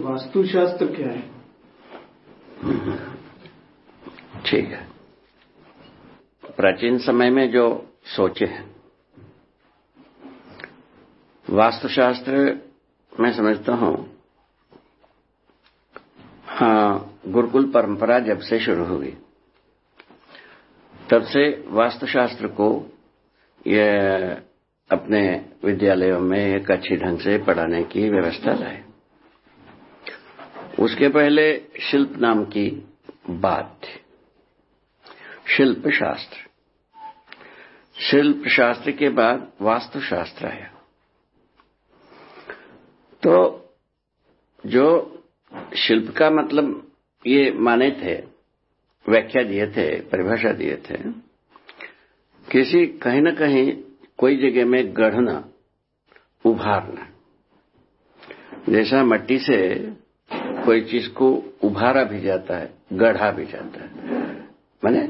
वास्तुशास्त्र क्या है? ठीक है। प्राचीन समय में जो सोचे हैं, वास्तुशास्त्र मैं समझता हूँ हाँ गुरुकुल परंपरा जब से शुरू हुई तब से वास्तुशास्त्र को यह अपने विद्यालयों में एक अच्छी ढंग से पढ़ाने की व्यवस्था लाए। उसके पहले शिल्प नाम की बात थी। शिल्प शास्त्र शिल्प शास्त्र के बाद वास्तुशास्त्र आया। तो जो शिल्प का मतलब ये माने थे, व्याख्या दिए थे, परिभाषा दिए थे, किसी कहीं ना कहीं कोई जगह में गढ़ना, उभारना। जैसा मट्टी से कोई चीज़ को उभारा भी जाता है, गढ़ा भी जाता है। माने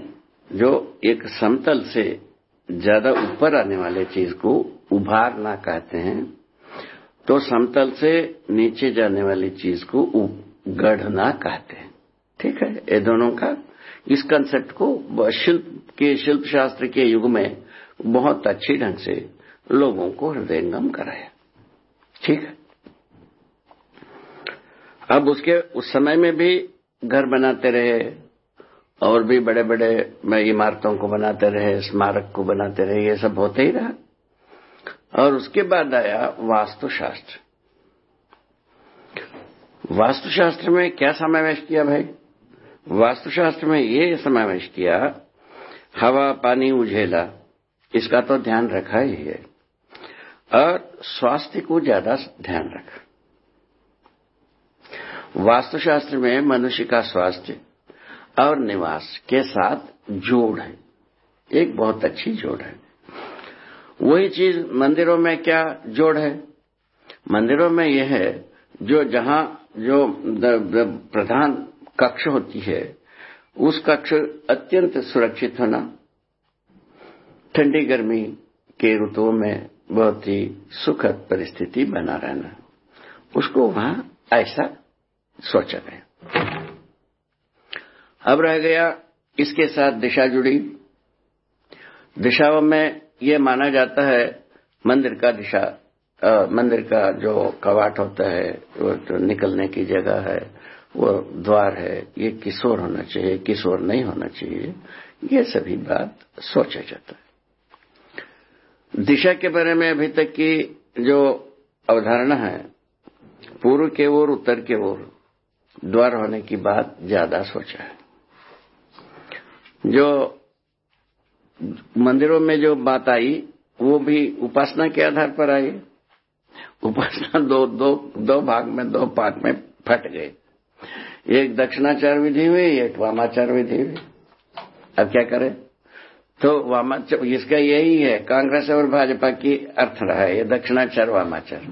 जो एक समतल से ज़्यादा ऊपर आने वाले चीज़ को उभारना कहते हैं तो समतल से नीचे जाने वाली चीज़ को गढ़ना कहते हैं। ठीक है? ये दोनों का इस कंसेप्ट को शिल्प के शिल्प शास्त्र के युग में बहुत अच्छी ढंग से लोगों को हृदयंगम कराया। ठीक है? अब उसके, उस समय में भी घर बनाते रहे, और भी बड़े बड़े मैं इमारतों को बनाते रहे, स्मारक को बनाते रहे, ये सब होते ही रहा। और उसके बाद आया वास्तुशास्त्र। वास्तुशास्त्र में क्या समावेश किया भाई? वास्तुशास्त्र में ये समावेश किया, हवा, पानी, उझेला, इसका तो ध्यान रखा ही है। और स्वास्थ्य को ज़्यादा ध्यान रखा। वास्तुशास्त्र में मनुष्य का स्वास्थ्य और निवास के साथ जोड़ है। एक बहुत अच्छी जोड़ है। वही चीज़ मंदिरों में क्या जोड़ है? मंदिरों में यह है, जो जहाँ जो प्रधान कक्ष होती है, उस कक्ष अत्यंत सुरक्षित होना, ठंडी गर्मी के ऋतुओं में बहुत ही सुखद परिस्थिति बना रहना। उसको वहाँ ऐसा सोचा गया अब रह गया इसके साथ दिशा जुड़ी। दिशाओं में यह माना जाता है मंदिर का दिशा आ, मंदिर का जो कवाट होता है वो जो निकलने की जगह है वो द्वार है ये किशोर होना चाहिए किशोर नहीं होना चाहिए ये सभी बात सोचा जाता है। दिशा के बारे में अभी तक की जो अवधारणा है पूर्व के ओर उत्तर के ओर द्वार होने की बात ज़्यादा सोचा है। जो मंदिरों में जो बात आई, वो भी उपासना के आधार पर आई। उपासना दो दो दो भाग में, दो पार्ट में फट गए एक दक्षिणाचार विधि हुई, एक वामाचार विधि हुई। अब क्या करें? तो वामाचार, इसका यही है, कांग्रेस और भाजपा की अर्थ रहा है, ये दक्षिणाचार, वामाचार।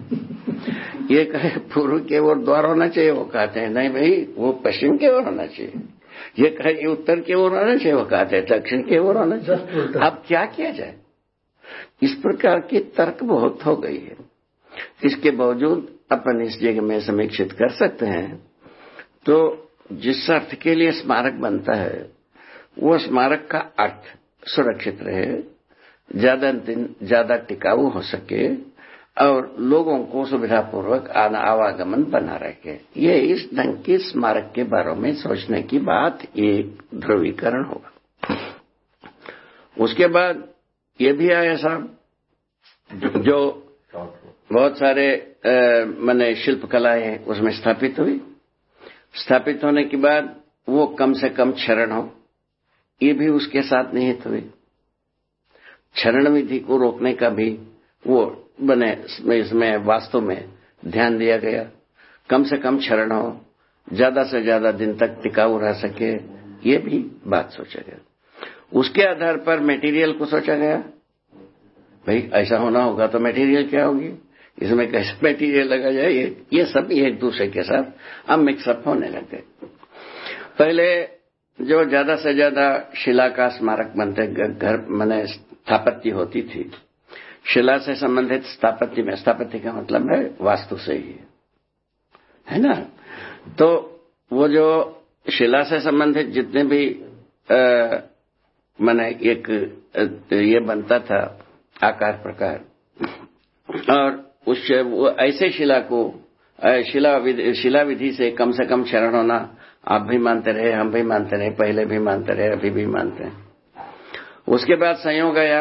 ये कहे पूर्व के ओर द्वार होना चाहिए वो कहते हैं नहीं भाई वो पश्चिम की ओर होना चाहिए। ये कहे ये उत्तर की ओर होना चाहिए वो कहते हैं दक्षिण की ओर होना चाहिए। अब क्या किया जाए? इस प्रकार की तर्क बहुत हो गई है। इसके बावजूद अपन इस जगह में समीक्षित कर सकते हैं। तो जिस अर्थ के लिए स्मारक बनता है वो स्मारक का अर्थ सुरक्षित रहे ज़्यादा दिन ज़्यादा टिकाऊ हो सके और लोगों को सुविधापूर्वक आना आवागमन बना रखे। ये इस ढंग के स्मारक के बारे में सोचने की बात एक ध्रुवीकरण होगा। उसके बाद ये भी आया साहब, जो बहुत सारे मैंने शिल्प कलाएँ उसमें स्थापित हुई। स्थापित होने के बाद वो कम से कम क्षरण हो। ये भी उसके साथ निहित हुई। क्षरण विधि को रोकने का भी वो बने इसमें वास्तव में ध्यान दिया गया। कम से कम क्षरण हो ज़्यादा से ज़्यादा दिन तक टिकाऊ रह सके ये भी बात सोचा गया। उसके आधार पर मटेरियल को सोचा गया। भाई ऐसा होना होगा तो मटेरियल क्या होगी? इसमें कैसे मटेरियल लगा जाए? ये, ये सब एक दूसरे के साथ अब मिक्सअप होने लग गए। पहले जो ज़्यादा से ज़्यादा शिला का स्मारक बनते घर मैंने स्थापत्य होती थी शिला से संबंधित स्थापत्य में स्थापत्य का मतलब है वास्तु से ही है। ना? तो वो जो शिला से संबंधित जितने भी मैंने एक ये बनता था आकार प्रकार और उस ऐसे शिला को शिला विधि, शिला विधि से कम से कम शरण होना आप भी मानते रहे हम भी मानते रहे पहले भी मानते रहे अभी भी मानते हैं। उसके बाद संयोग आया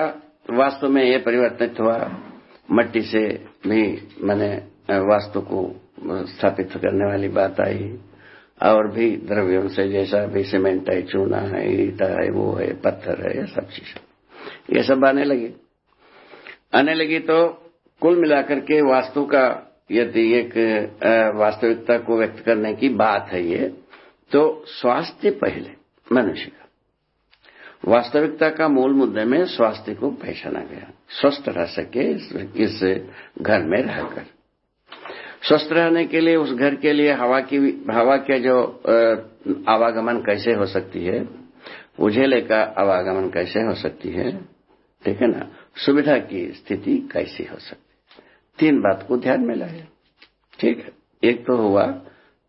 वास्तु में ये परिवर्तित हुआ। मट्टी से भी मैंने वास्तु को स्थापित करने वाली बात आई। और भी द्रव्यों से जैसा भी सीमेंट है, चूना है, ईटा है, वो है, पत्थर है, ये सब चीज़। ये सब आने लगी। आने लगी तो कुल मिलाकर के वास्तु का यदि एक वास्तविकता को व्यक्त करने की बात है ये तो स्वास्थ्य पहले, मनुष्य का। वास्तविकता का मूल मुद्दे में स्वास्थ्य को पहचाना गया। स्वस्थ रह सके इस घर में रहकर। स्वस्थ रहने के लिए, उस घर के लिए हवा की, हवा के जो आवागमन कैसे हो सकती है, उझेले का आवागमन कैसे हो सकती है, ठीक है ना? सुविधा की स्थिति कैसी हो सकती तीन बात को ध्यान में लाए। ठीक है? एक तो हुआ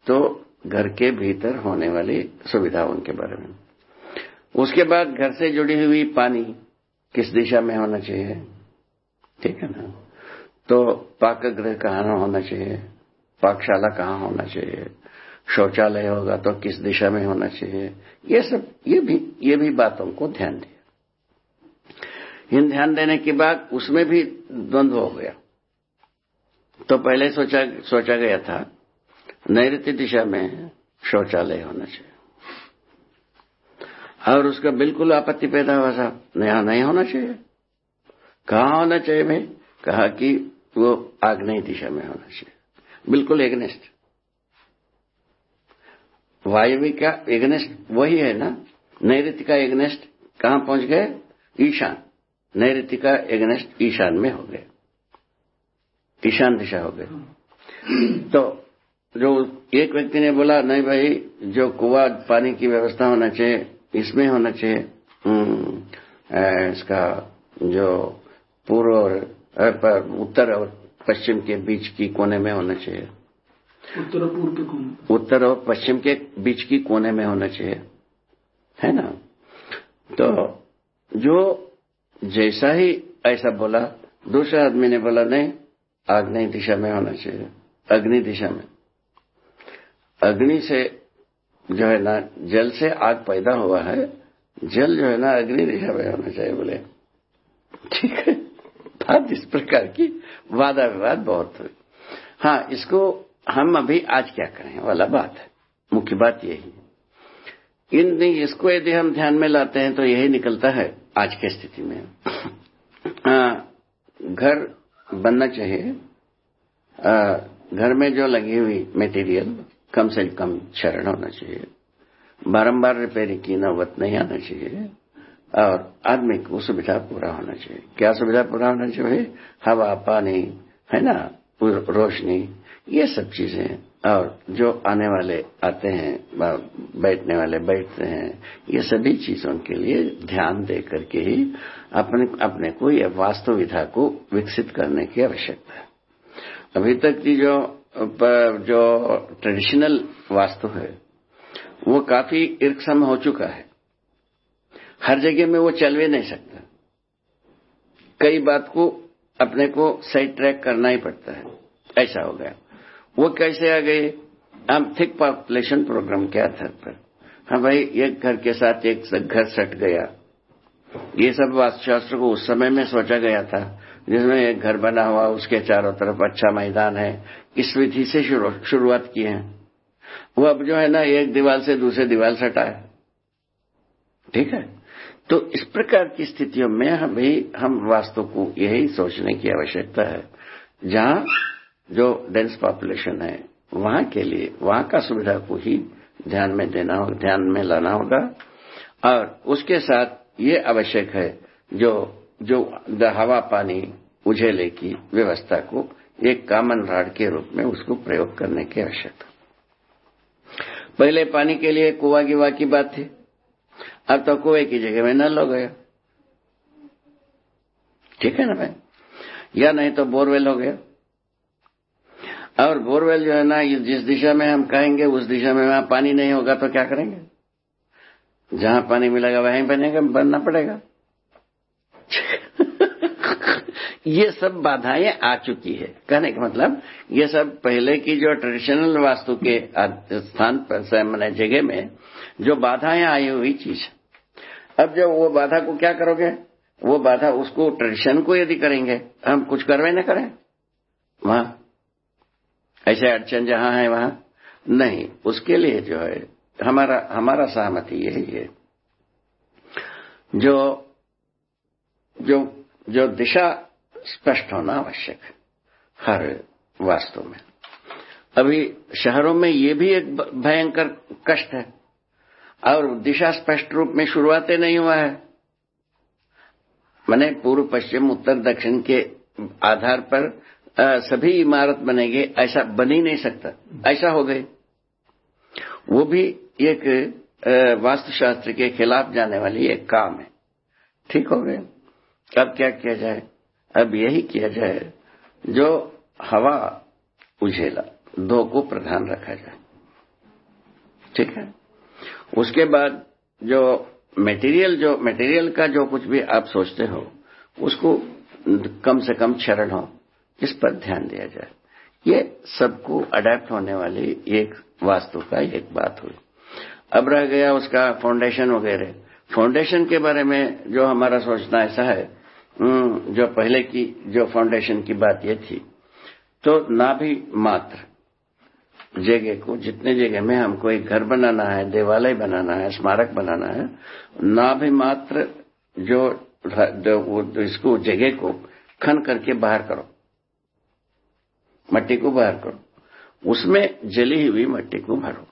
तो घर के भीतर होने वाली सुविधाओं के बारे में। उसके बाद घर से जुड़ी हुई पानी किस दिशा में होना चाहिए? ठीक है ना? तो पाक गृह कहाँ होना चाहिए? पाकशाला कहाँ होना चाहिए? शौचालय होगा तो किस दिशा में होना चाहिए? ये सब, ये भी ये भी बातों को ध्यान दिया। इन ध्यान देने के बाद उसमें भी द्वंद्व हो गया। तो पहले सोचा सोचा गया था नैऋत्य दिशा में शौचालय होना चाहिए। और उसका बिल्कुल आपत्ति पैदा हुआ साहब। नया नहीं होना चाहिए। कहा होना चाहिए भाई? कहा कि वो आग्नेय दिशा में होना चाहिए। बिल्कुल एग्नेस्ट वायवी का एग्नेस्ट वही है ना? नैऋत्य का एग्नेस्ट कहाँ पहुँच गए? ईशान। नैऋत्य का एग्नेस्ट ईशान में हो गए। ईशान दिशा हो गए। तो जो एक व्यक्ति ने बोला, नहीं भाई, जो कुआ, पानी की व्यवस्था होना चाहिए इसमें होना चाहिए इसका जो पूर्व और उत्तर और पश्चिम के बीच की कोने में होना चाहिए। उत्तर और पूर्व के कोने उत्तर और पश्चिम के बीच की कोने में होना चाहिए है ना? तो जो जैसा ही ऐसा बोला दूसरा आदमी ने बोला नहीं आग्नेय दिशा में होना चाहिए अग्नि दिशा में। अग्नि से जो है ना जल से आग पैदा हुआ है जल जो है ना अग्नि दिशा में होना चाहिए बोले। ठीक है? बात इस प्रकार की वादा विवाद बहुत हुई हाँ इसको हम अभी आज क्या करें वाला बात है। मुख्य बात यही इन इसको यदि हम ध्यान में लाते हैं तो यही निकलता है आज की स्थिति में। आ, घर बनना चाहिए। आ, घर में जो लगी हुई मटेरियल कम से कम क्षरण होना चाहिए। बारंबार रिपेयरिंग की नौबत नहीं आना चाहिए और आदमी को सुविधा पूरा होना चाहिए। क्या सुविधा पूरा होना चाहिए? हवा, पानी, है ना? रोशनी, ये सब चीज़ें। और जो आने वाले आते हैं बैठने वाले बैठते हैं, ये सभी चीज़ों के लिए ध्यान दे करके ही अपने अपने को यह वास्तु विधा को विकसित करने की आवश्यकता है। अभी तक की जो जो ट्रेडिशनल वास्तु है, वो काफ़ी इर्कसम हो चुका है। हर जगह में वो चल भी नहीं सकता। कई बात को अपने को सही ट्रैक करना ही पड़ता है। ऐसा हो गया। वो कैसे आ गए? हम थिक पॉपुलेशन प्रोग्राम के आधार पर। हाँ भाई, एक घर के साथ एक घर सट गया। ये सब वास्तुशास्त्र को उस समय में सोचा गया था। जिसमें एक घर बना हुआ, उसके चारों तरफ़ अच्छा मैदान है। इस विधि से शुरुआत की है। वो अब जो है ना, एक दीवार से दूसरे दीवार सटा है ठीक है? तो इस प्रकार की स्थितियों में हम भी, हम वास्तु को यही सोचने की आवश्यकता है। जहाँ जो डेंस पॉपुलेशन है, वहाँ के लिए, वहाँ का सुविधा को ही ध्यान में देना हो, ध्यान में लाना होगा। और उसके साथ ये आवश्यक है, जो जो हवा पानी उझेले की व्यवस्था को एक कामन राड के रूप में उसको प्रयोग करने की आवश्यकता पहले पानी के लिए कुआ गिवा की बात थी। अब तो कुएँ की जगह में नल हो गया। ठीक है ना भाई? या नहीं तो बोरवेल हो गया। और बोरवेल जो है ना जिस दिशा में हम कहेंगे उस दिशा में वहाँ पानी नहीं होगा तो क्या करेंगे? जहाँ पानी मिलेगा वहीं बनेगा, बनना पड़ेगा। ये सब बाधाएँ आ चुकी है। कहने का मतलब ये सब पहले की जो ट्रेडिशनल वास्तु के स्थान पर मैंने जगह में, जो बाधाएँ आई हुई चीज़। अब जब वो बाधा को क्या करोगे? वो बाधा उसको ट्रेडिशन को यदि करेंगे, हम कुछ करवे न करें? वहाँ? ऐसे अड़चन जहाँ है वहाँ? नहीं, उसके लिए जो है, हमारा हमारा सहमति यही है। जो जो जो दिशा स्पष्ट होना आवश्यक है हर वास्तव में। अभी शहरों में ये भी एक भयंकर कष्ट है और दिशा स्पष्ट रूप में शुरुआत नहीं हुआ है। मैंने पूर्व पश्चिम उत्तर दक्षिण के आधार पर आ, सभी इमारत बनेंगे ऐसा बन ही नहीं सकता ऐसा हो गए वो भी एक वास्तुशास्त्र के खिलाफ जाने वाली एक काम है। ठीक हो गए अब क्या किया जाए? अब यही किया जाए, जो हवा उझेला, दो को प्रधान रखा जाए। ठीक है? उसके बाद जो मटेरियल जो मटेरियल का जो कुछ भी आप सोचते हो, उसको कम से कम क्षरण हो, इस पर ध्यान दिया जाए। ये सबको अडेप्ट होने वाली एक वास्तु का एक बात हुई। अब रह गया उसका फाउंडेशन वगैरह। फाउंडेशन के बारे में जो हमारा सोचना ऐसा है जो पहले की जो फाउंडेशन की बात ये थी। तो ना भी मात्र जगह को जितने जगह में हमको एक घर बनाना है देवालय बनाना है स्मारक बनाना है ना भी मात्र जो, इसको जगह को खन करके बाहर करो। मट्टी को बाहर करो। उसमें जली हुई मट्टी को भरो।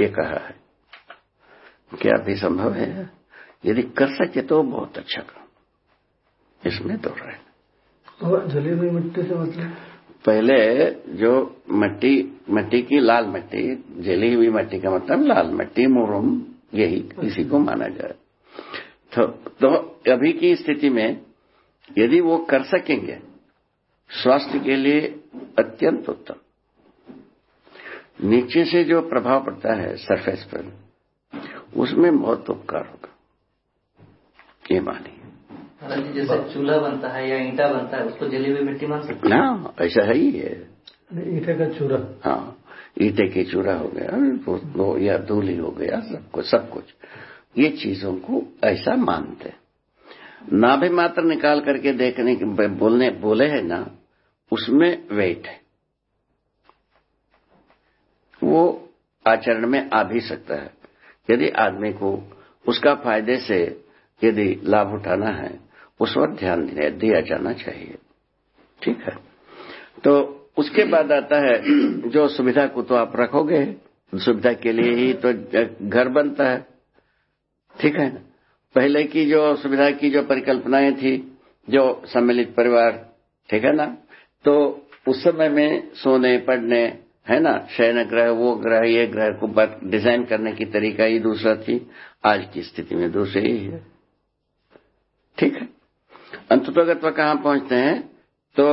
ये कहा है। क्या भी संभव है? यदि कर सके तो बहुत अच्छा काम। इसमें तो रहे। जली हुई मिट्टी से मतलब? पहले जो मट्टी मट्टी की लाल मट्टी जली हुई मट्टी का मतलब लाल मट्टी मुरुम यही इसी को माना जाए। तो, तो अभी की स्थिति में यदि वो कर सकेंगे स्वास्थ्य के लिए अत्यंत उत्तम। नीचे से जो प्रभाव पड़ता है सरफेस पर उसमें बहुत उपकार होगा। ये मानिए। जैसे चूल्हा बनता है या ईंटा बनता है उसको जली हुई मिट्टी मान सकते ना ऐसा है ही है। ईटे का चूरा हाँ ईटे के चूरा हो गया या धूली हो गया सब कुछ सब कुछ। ये चीज़ों को ऐसा मानते ना भी मात्र निकाल करके देखने के बोलने बोले है ना उसमें वेट है। वो आचरण में आ भी सकता है। यदि आदमी को उसका फ़ायदे से यदि लाभ उठाना है उस पर ध्यान दिया जाना चाहिए। ठीक है? तो उसके बाद आता है, जो सुविधा को तो आप रखोगे, सुविधा के लिए ही तो घर बनता है। ठीक है? ना पहले की जो सुविधा की जो परिकल्पनाएँ थी, जो सम्मिलित परिवार, ठीक है ना? तो उस समय में सोने, पढ़ने, है ना? शयन ग्रह वो ग्रह, ये ग्रह को डिज़ाइन करने की तरीका ही दूसरा थी। आज की स्थिति में दूसरी ही है। ठीक है? अंततोगत्व कहाँ पहुँचते हैं? तो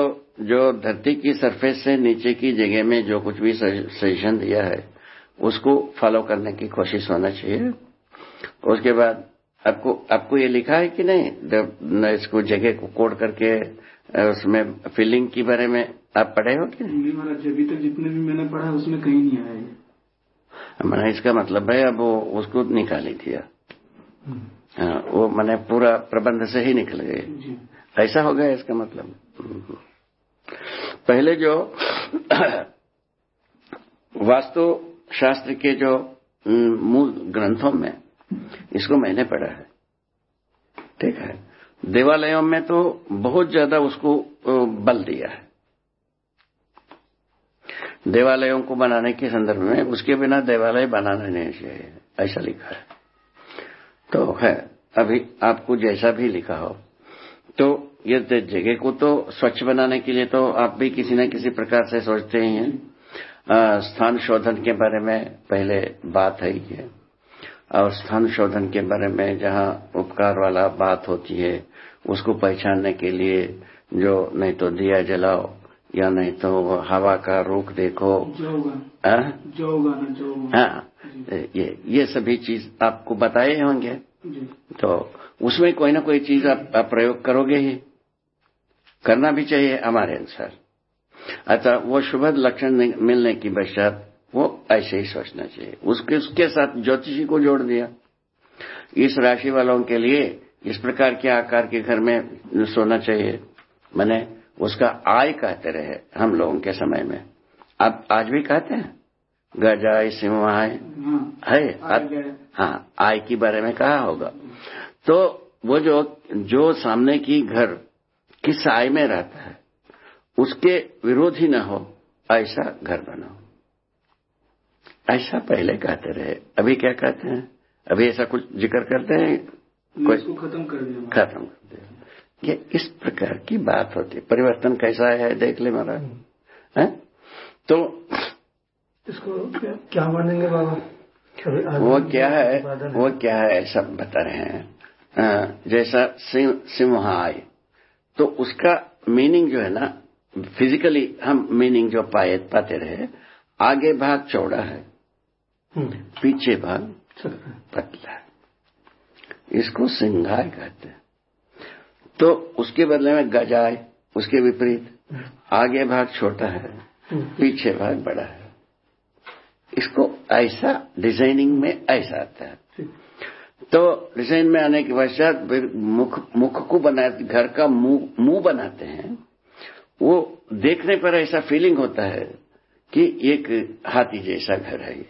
जो धरती की सरफेस से नीचे की जगह में जो कुछ भी सजेशन दिया है उसको फॉलो करने की कोशिश होना चाहिए। उसके बाद आपको आपको ये लिखा है कि नहीं? इसको जगह को कोड करके उसमें फिलिंग के बारे में आप पढ़े हो कि नहीं? महाराज अभी तक जितने भी मैंने पढ़ा उसमें कहीं नहीं आया मैंने इसका मतलब है अब वो उसको निकाली दिया हाँ, वो मैंने पूरा प्रबंध से ही निकल गए। ऐसा हो गया इसका मतलब। पहले जो वास्तु शास्त्र के जो मूल ग्रंथों में इसको मैंने पढ़ा है। ठीक है? देवालयों में तो बहुत ज़्यादा उसको बल दिया है। देवालयों को बनाने के संदर्भ में उसके बिना देवालय बनाना नहीं चाहिए ऐसा लिखा है। तो है। अभी आपको जैसा भी लिखा हो। तो ये जगह को तो स्वच्छ बनाने के लिए तो आप भी किसी न किसी प्रकार से सोचते ही हैं। स्थान शोधन के बारे में पहले बात है ये। और स्थान शोधन के बारे में जहाँ उपकार वाला बात होती है उसको पहचानने के लिए जो नहीं तो दिया जलाओ या नहीं तो हवा का रुख देखो। जोगा हाँ? जोगा जोगा हाँ। ये ये सभी चीज़ आपको बताए होंगे। तो उसमें कोई ना कोई चीज़ आप, आप प्रयोग करोगे ही। करना भी चाहिए हमारे अनुसार। अतः वो शुभ लक्षण मिलने की पश्चात वो ऐसे ही सोचना चाहिए। उसके उसके साथ ज्योतिषी को जोड़ दिया। इस राशि वालों के लिए इस प्रकार के आकार के घर में सोना चाहिए। मैंने उसका आय कहते रहे हम लोगों के समय में। आप आज भी कहते हैं? गजाय सिंह आय हाँ? है हाँ आय के बारे में कहा होगा। तो वो जो जो सामने की घर किस आय में रहता है उसके विरोधी न हो ऐसा घर बनाओ। ऐसा पहले कहते रहे। अभी क्या कहते हैं? अभी ऐसा कुछ ज़िक्र करते हैं? कोई खत्म कर दिया। खत्म कर दिया। ये इस प्रकार की बात होती है। परिवर्तन कैसा है देख ले महाराज हैं? तो इसको क्या, क्या मानेंगे बाबा? वो क्या है? वो क्या है? ऐसा बता रहे हैं। जैसा सिंह सिंह आय तो उसका मीनिंग जो है ना फिजिकली हम मीनिंग जो पाए पाते रहे आगे भाग चौड़ा है। हम्म, पीछे भाग पतला है। इसको सिंगाय कहते हैं। तो उसके बदले में गजाय उसके विपरीत आगे भाग छोटा है हम्म, पीछे भाग बड़ा है। इसको ऐसा डिज़ाइनिंग में ऐसा आता है। तो डिज़ाइन में आने के पश्चात मुख मुख को बना घर का मुँह मुँह बनाते हैं वो देखने पर ऐसा फीलिंग होता है कि एक हाथी जैसा घर है ये।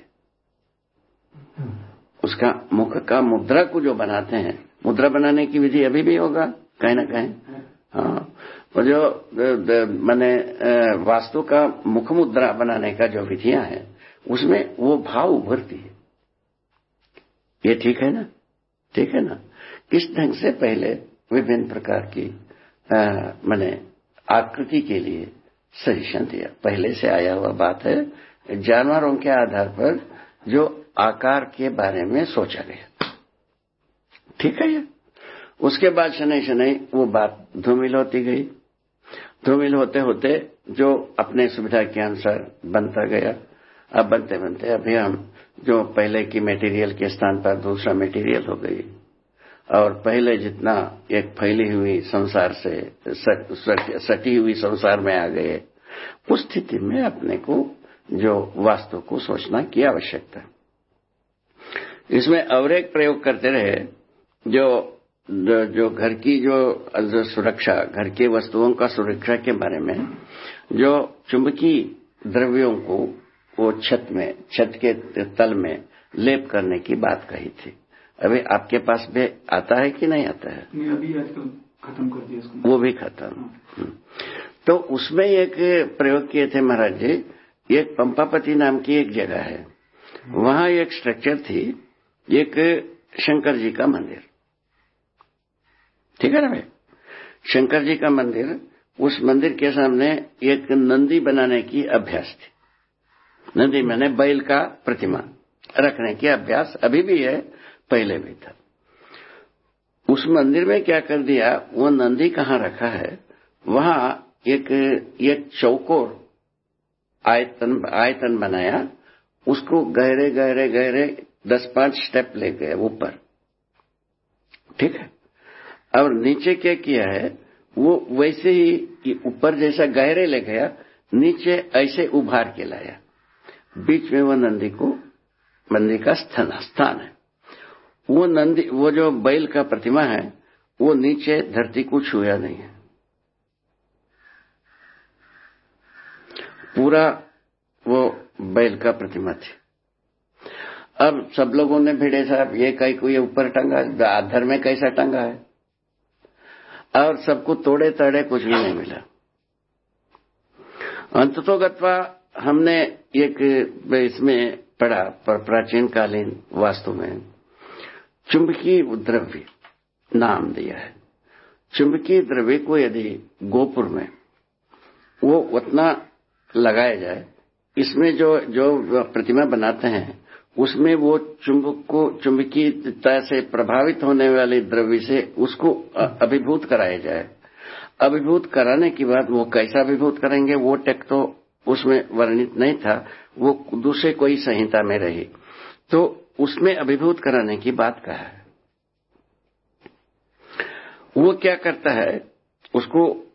उसका मुख का मुद्रा को जो बनाते हैं मुद्रा बनाने की विधि अभी भी होगा कहीं ना कहीं। हाँ। वो जो मैंने वास्तु का मुख मुद्रा बनाने का जो विधियाँ हैं उसमें वो भाव उभरती है। ये ठीक है ना? ठीक है ना? किस ढंग से पहले विभिन्न प्रकार की मैंने आकृति के लिए सजेशन दिया? पहले से आया हुआ बात है, जानवरों के आधार पर जो आकार के बारे में सोचा गया ठीक है ये? उसके बाद शनै शनै वो बात धूमिल होती गई। धूमिल होते होते जो अपने सुविधा के अनुसार बनता गया। अब बनते बनते अभी हम जो पहले की मटेरियल के स्थान पर दूसरा मटेरियल हो गई। और पहले जितना एक फैली हुई संसार से सट, हुई संसार में आ गए उस स्थिति में अपने को जो वास्तु को सोचना की आवश्यकता इसमें और एक प्रयोग करते रहे जो जो जो घर की जो जो सुरक्षा घर की वस्तुओं का सुरक्षा के बारे में जो चुंबकीय द्रव्यों को वो छत में छत के तल में लेप करने की बात कही थी। अभी आपके पास भी आता है कि नहीं आता है? मैं अभी आजकल खत्म कर दिया इसको। वो भी खत्म। हम्म। तो उसमें एक प्रयोग किए थे महाराज जी। एक पंपापति नाम की एक जगह है। वहाँ एक स्ट्रक्चर थी। एक शंकर जी का मंदिर। ठीक है ना भाई? शंकर जी का मंदिर उस मंदिर के सामने एक नंदी बनाने की अभ्यास थी। नंदी, मैंने बैल का प्रतिमा रखने की अभ्यास अभी भी है, पहले भी था। उस मंदिर में क्या कर दिया वो नंदी कहाँ रखा है, वहाँ एक एक चौकोर आयतन आयतन बनाया, उसको गहरे गहरे गहरे दस पाँच स्टेप ले गए ऊपर। ठीक है? और नीचे क्या किया है, वो वैसे ही ऊपर जैसा गहरे ले गया, नीचे ऐसे उभार के लाया। बीच में वो नंदी को, नंदी का स्थान स्थान है। वो नंदी, वो जो बैल का प्रतिमा है, वो नीचे धरती को छुया नहीं है। पूरा वो बैल का प्रतिमा थी। अब सब लोगों ने भिड़े, साहब, ये कई को ये ऊपर टंगा, आधर में कैसा टंगा है? और सबको तोड़े तड़े कुछ भी नहीं मिला। अंत तो अंततोगत्वा हमने एक इसमें पढ़ा प्राचीन कालीन वास्तु में चुंबकीय द्रव्य नाम दिया है। चुंबकीय द्रव्य को यदि गोपुर में वो उतना लगाया जाए, इसमें जो जो प्रतिमा बनाते हैं, उसमें वो चुंबक को, चुंबकीयता से प्रभावित होने वाले द्रव्य से उसको अभिभूत कराया जाए। अभिभूत कराने के बाद वो कैसा अभिभूत करेंगे, वो टेक तो उसमें वर्णित नहीं था, वो दूसरे कोई संहिता में रही। तो उसमें अभिभूत कराने की बात कहा है। वो क्या करता है, उसको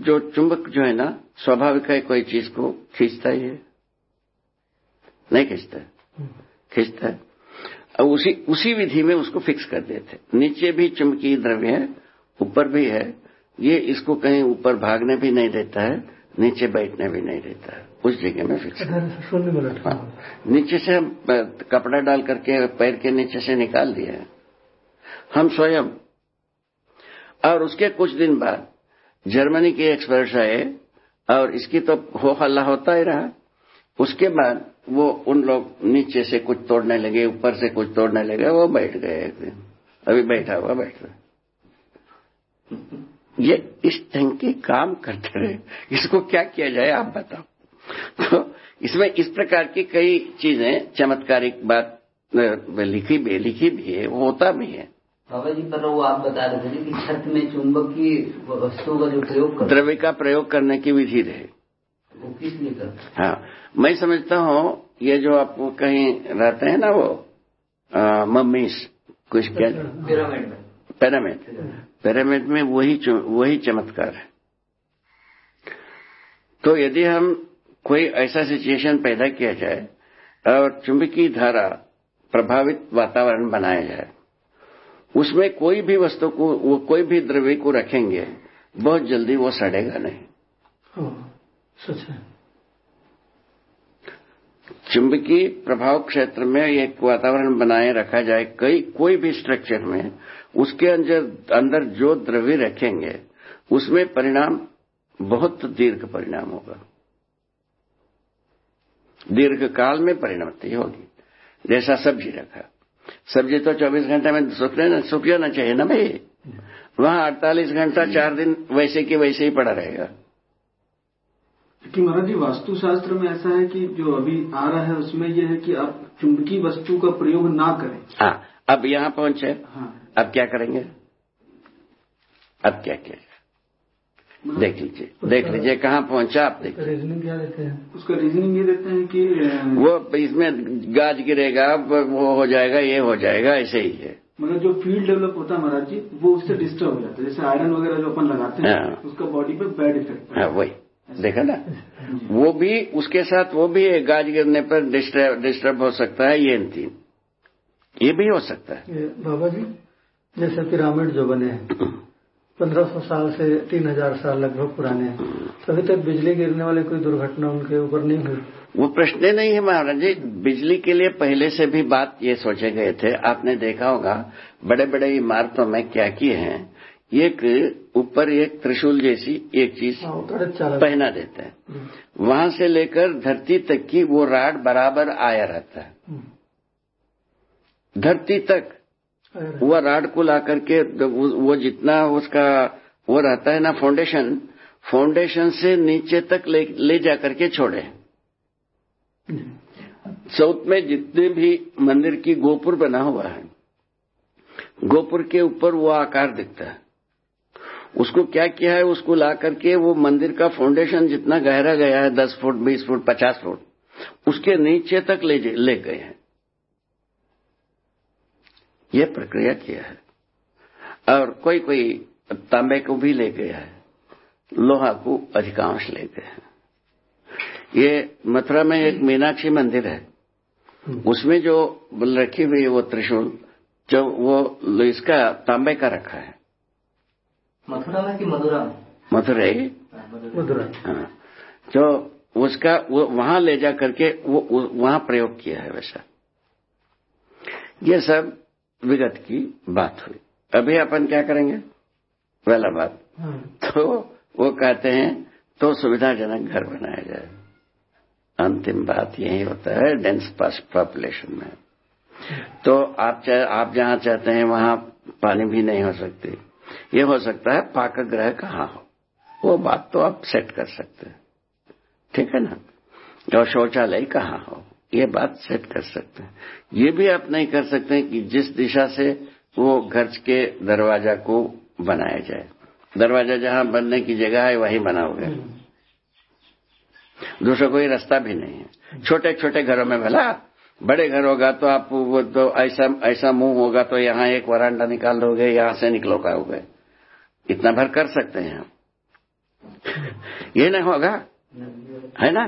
जो चुंबक जो है ना, स्वाभाविक है, कोई चीज़ को खींचता ही है। नहीं खींचता। खींचता है। और उसी उसी विधि में उसको फिक्स कर देते नीचे भी चुंबकीय द्रव्य है, ऊपर भी है। ये इसको कहीं ऊपर भागने भी नहीं देता है। नीचे बैठने भी नहीं देता। उस जगह में फिक्स शून्य मिनट हाँ। नीचे से हम कपड़ा डाल करके पैर के नीचे से निकाल दिए हम स्वयं। और उसके कुछ दिन बाद जर्मनी के एक्सपर्ट्स आए और इसकी तो हो हल्ला होता ही रहा। उसके बाद वो उन लोग नीचे से कुछ तोड़ने लगे ऊपर से कुछ तोड़ने लगे वो बैठ गए एक दिन। अभी बैठा हुआ बैठ रहा ये इस ढंग के काम करते रहे। इसको क्या किया जाए आप बताओ। तो इसमें इस प्रकार की कई चीज़ें चमत्कारिक बात लिखी भी लिखी भी है वो होता भी है। बाबा जी पर वो आप बता रहे थे कि छत में चुंबक की वस्तुओं का जो प्रयोग द्रव्य का प्रयोग करने की विधि रहे। वो किस लिए करते हाँ? मैं समझता हूँ ये जो आप कहीं रहते हैं ना वो मम्मीस कुछ क्या पिरामिड पैरामिड। पैरामिड में वही वही चमत्कार है। तो यदि हम कोई ऐसा सिचुएशन पैदा किया जाए और चुंबकीय धारा प्रभावित वातावरण बनाया जाए उसमें कोई भी वस्तु को वो कोई भी द्रव्य को रखेंगे बहुत जल्दी वो सड़ेगा नहीं। सच है। चुंबकीय प्रभाव क्षेत्र में एक वातावरण बनाए रखा जाए कई कोई भी स्ट्रक्चर में उसके अंदर अंदर जो द्रव्य रखेंगे उसमें परिणाम बहुत दीर्घ परिणाम होगा। दीर्घ काल में परिणति होगी। जैसा सब्ज़ी रखा। सब्ज़ी तो 24 घंटे में सूखने सूख जाना चाहिए ना भाई? वहाँ 48 घंटा चार दिन वैसे के वैसे ही पड़ा रहेगा। कि महाराज जी वास्तुशास्त्र में ऐसा है कि जो अभी आ रहा है उसमें यह है कि आप चुंबकीय वस्तु का प्रयोग ना करें। हाँ अब यहाँ पहुँचे। हाँ। अब क्या करेंगे? अब क्या किया देख लीजिए देख लीजिए कहाँ पहुँचा आप देखिए रीजनिंग क्या देते हैं? उसका रीजनिंग ये देते हैं कि वो इसमें गाज गिरेगा वो हो जाएगा ये हो जाएगा ऐसे ही है। मतलब जो फ़ील्ड डेवलप होता है महाराज जी वो उससे डिस्टर्ब हो जाता है। जैसे आयरन वगैरह जो अपन लगाते हैं हाँ। उसका बॉडी पे बैड इफ़ेक्ट हाँ। वही। देखा ना? वो भी उसके साथ वो भी गाज गिरने पर डिस्टर्ब डिस्टर्ब हो सकता है ये तीन। ये भी हो सकता है। बाबा जी जैसे पिरामिड जो बने हैं पंद्रह सौ साल से तीन हज़ार साल लगभग पुराने हैं। तो अभी तक बिजली गिरने वाली कोई दुर्घटना उनके ऊपर नहीं हुई। वो प्रश्न नहीं है महाराज जी। बिजली के लिए पहले से भी बात ये सोचे गए थे। आपने देखा होगा बड़े बड़े इमारतों में क्या किए हैं। एक ऊपर एक त्रिशूल जैसी एक चीज़ हाँ, पहना देते हैं। वहाँ से लेकर धरती तक की वो राड बराबर आया रहता है। हम्म, धरती तक वो राड को ला करके वो वो जितना उसका वो रहता है ना फाउंडेशन फाउंडेशन से नीचे तक ले, ले जा करके छोड़े। साउथ में जितने भी मंदिर की गोपुर बना हुआ है गोपुर के ऊपर वो आकार दिखता है। उसको क्या किया है? उसको ला करके वो मंदिर का फाउंडेशन जितना गहरा गया है दस फुट बीस फुट पचास फुट उसके नीचे तक ले ले गए हैं। ये प्रक्रिया किया है। और कोई कोई तांबे को भी ले गया है लोहा को अधिकांश ले गए हैं। ये मथुरा में एक मीनाक्षी मंदिर है। उसमें जो रखी हुई है वो त्रिशूल जो वो इसका तांबे का रखा है। मथुरा में कि मधुरा में? मथुरई हाँ, मधुरा मधुरा हाँ। जो उसका वो वहाँ ले जा करके वो वो- वहाँ प्रयोग किया है वैसा। ये सब विगत की बात हुई। अभी अपन क्या करेंगे? पहला बात हाँ, तो वो कहते हैं तो सुविधाजनक घर बनाया जाए। अंतिम बात यही होता है डेंस पॉपुलेशन में। तो आप चाहे आप जहाँ चाहते हैं वहाँ पानी भी नहीं हो सकती। ये हो सकता है पाक ग्रह कहाँ हो? वो बात तो आप सेट कर सकते हैं। ठीक है ना? और शौचालय कहाँ हो? ये बात सेट कर सकते हैं। ये भी आप नहीं कर सकते कि जिस दिशा से वो घर के दरवाज़ा को बनाया जाए। दरवाज़ा जहाँ बनने की जगह है, वहीं बनाओगे दूसरा कोई रास्ता भी नहीं है। छोटे छोटे घरों में भला, बड़े घर होगा तो आप वो तो ऐसा ऐसा मुँह होगा तो यहाँ एक वरांडा निकाल दोगे, यहाँ से निकलो का पाओगे इतना भर कर सकते हैं ये नहीं होगा? है ना?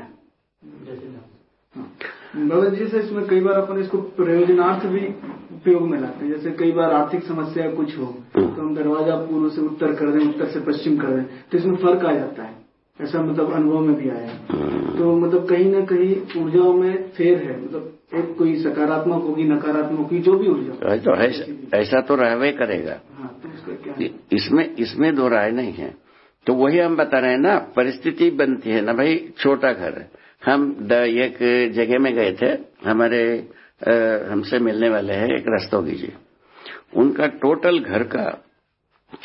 बाबा जी से इसमें कई बार अपन इसको प्रयोजनार्थ भी उपयोग में लाते हैं। जैसे कई बार आर्थिक समस्या कुछ हो तो हम दरवाज़ा पूर्व से उत्तर कर दें उत्तर से पश्चिम कर दें तो इसमें फ़र्क आ जाता है। ऐसा मतलब अनुभव में भी आया तो मतलब कहीं ना कहीं ऊर्जाओं में फेर है। मतलब एक कोई सकारात्मक होगी नकारात्मक होगी जो भी ऊर्जा तो ऐसा, ऐसा तो रहवे करेगा। हाँ तो क्या इसमें इसमें दो राय नहीं है। तो वही हम बता रहे हैं ना परिस्थिति बनती है ना भाई छोटा घर है। हम एक जगह में गए थे हमारे हमसे मिलने वाले हैं एक रस्तोगी जी। उनका टोटल घर का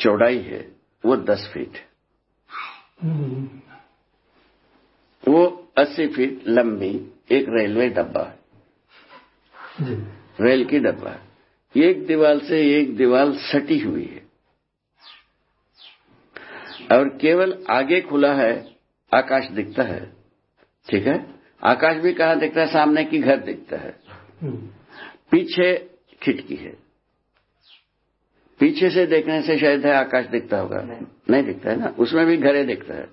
चौड़ाई है वो दस फीट। वो अस्सी फीट लंबी एक रेलवे डब्बा रेल की डब्बा एक दीवार से एक दीवार सटी हुई है। और केवल आगे खुला है आकाश दिखता है। ठीक है? आकाश भी कहाँ दिखता है? सामने की घर दिखता है। पीछे खिड़की है। पीछे से देखने से शायद है आकाश दिखता होगा। नहीं, नहीं दिखता है ना? उसमें भी घरे दिखता है।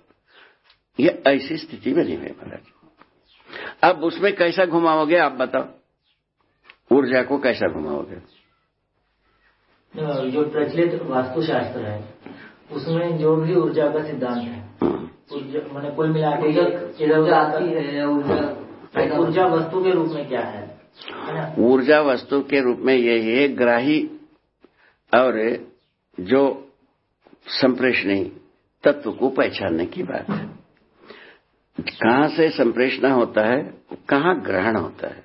ये ऐसी स्थिति में नहीं हुई महाराज। अब उसमें कैसा घुमाओगे आप बताओ? ऊर्जा को कैसा घुमाओगे? जो प्रचलित वास्तुशास्त्र है उसमें जो भी ऊर्जा का सिद्धांत है मैंने कुल मिला के ऊर्जा आती है ऊर्जा ऊर्जा वस्तु के रूप में क्या है? ऊर्जा वस्तु के रूप में यही है ग्राही और जो संप्रेषणी तत्व को पहचानने की बात है। कहाँ से संप्रेषण होता है कहाँ ग्रहण होता है?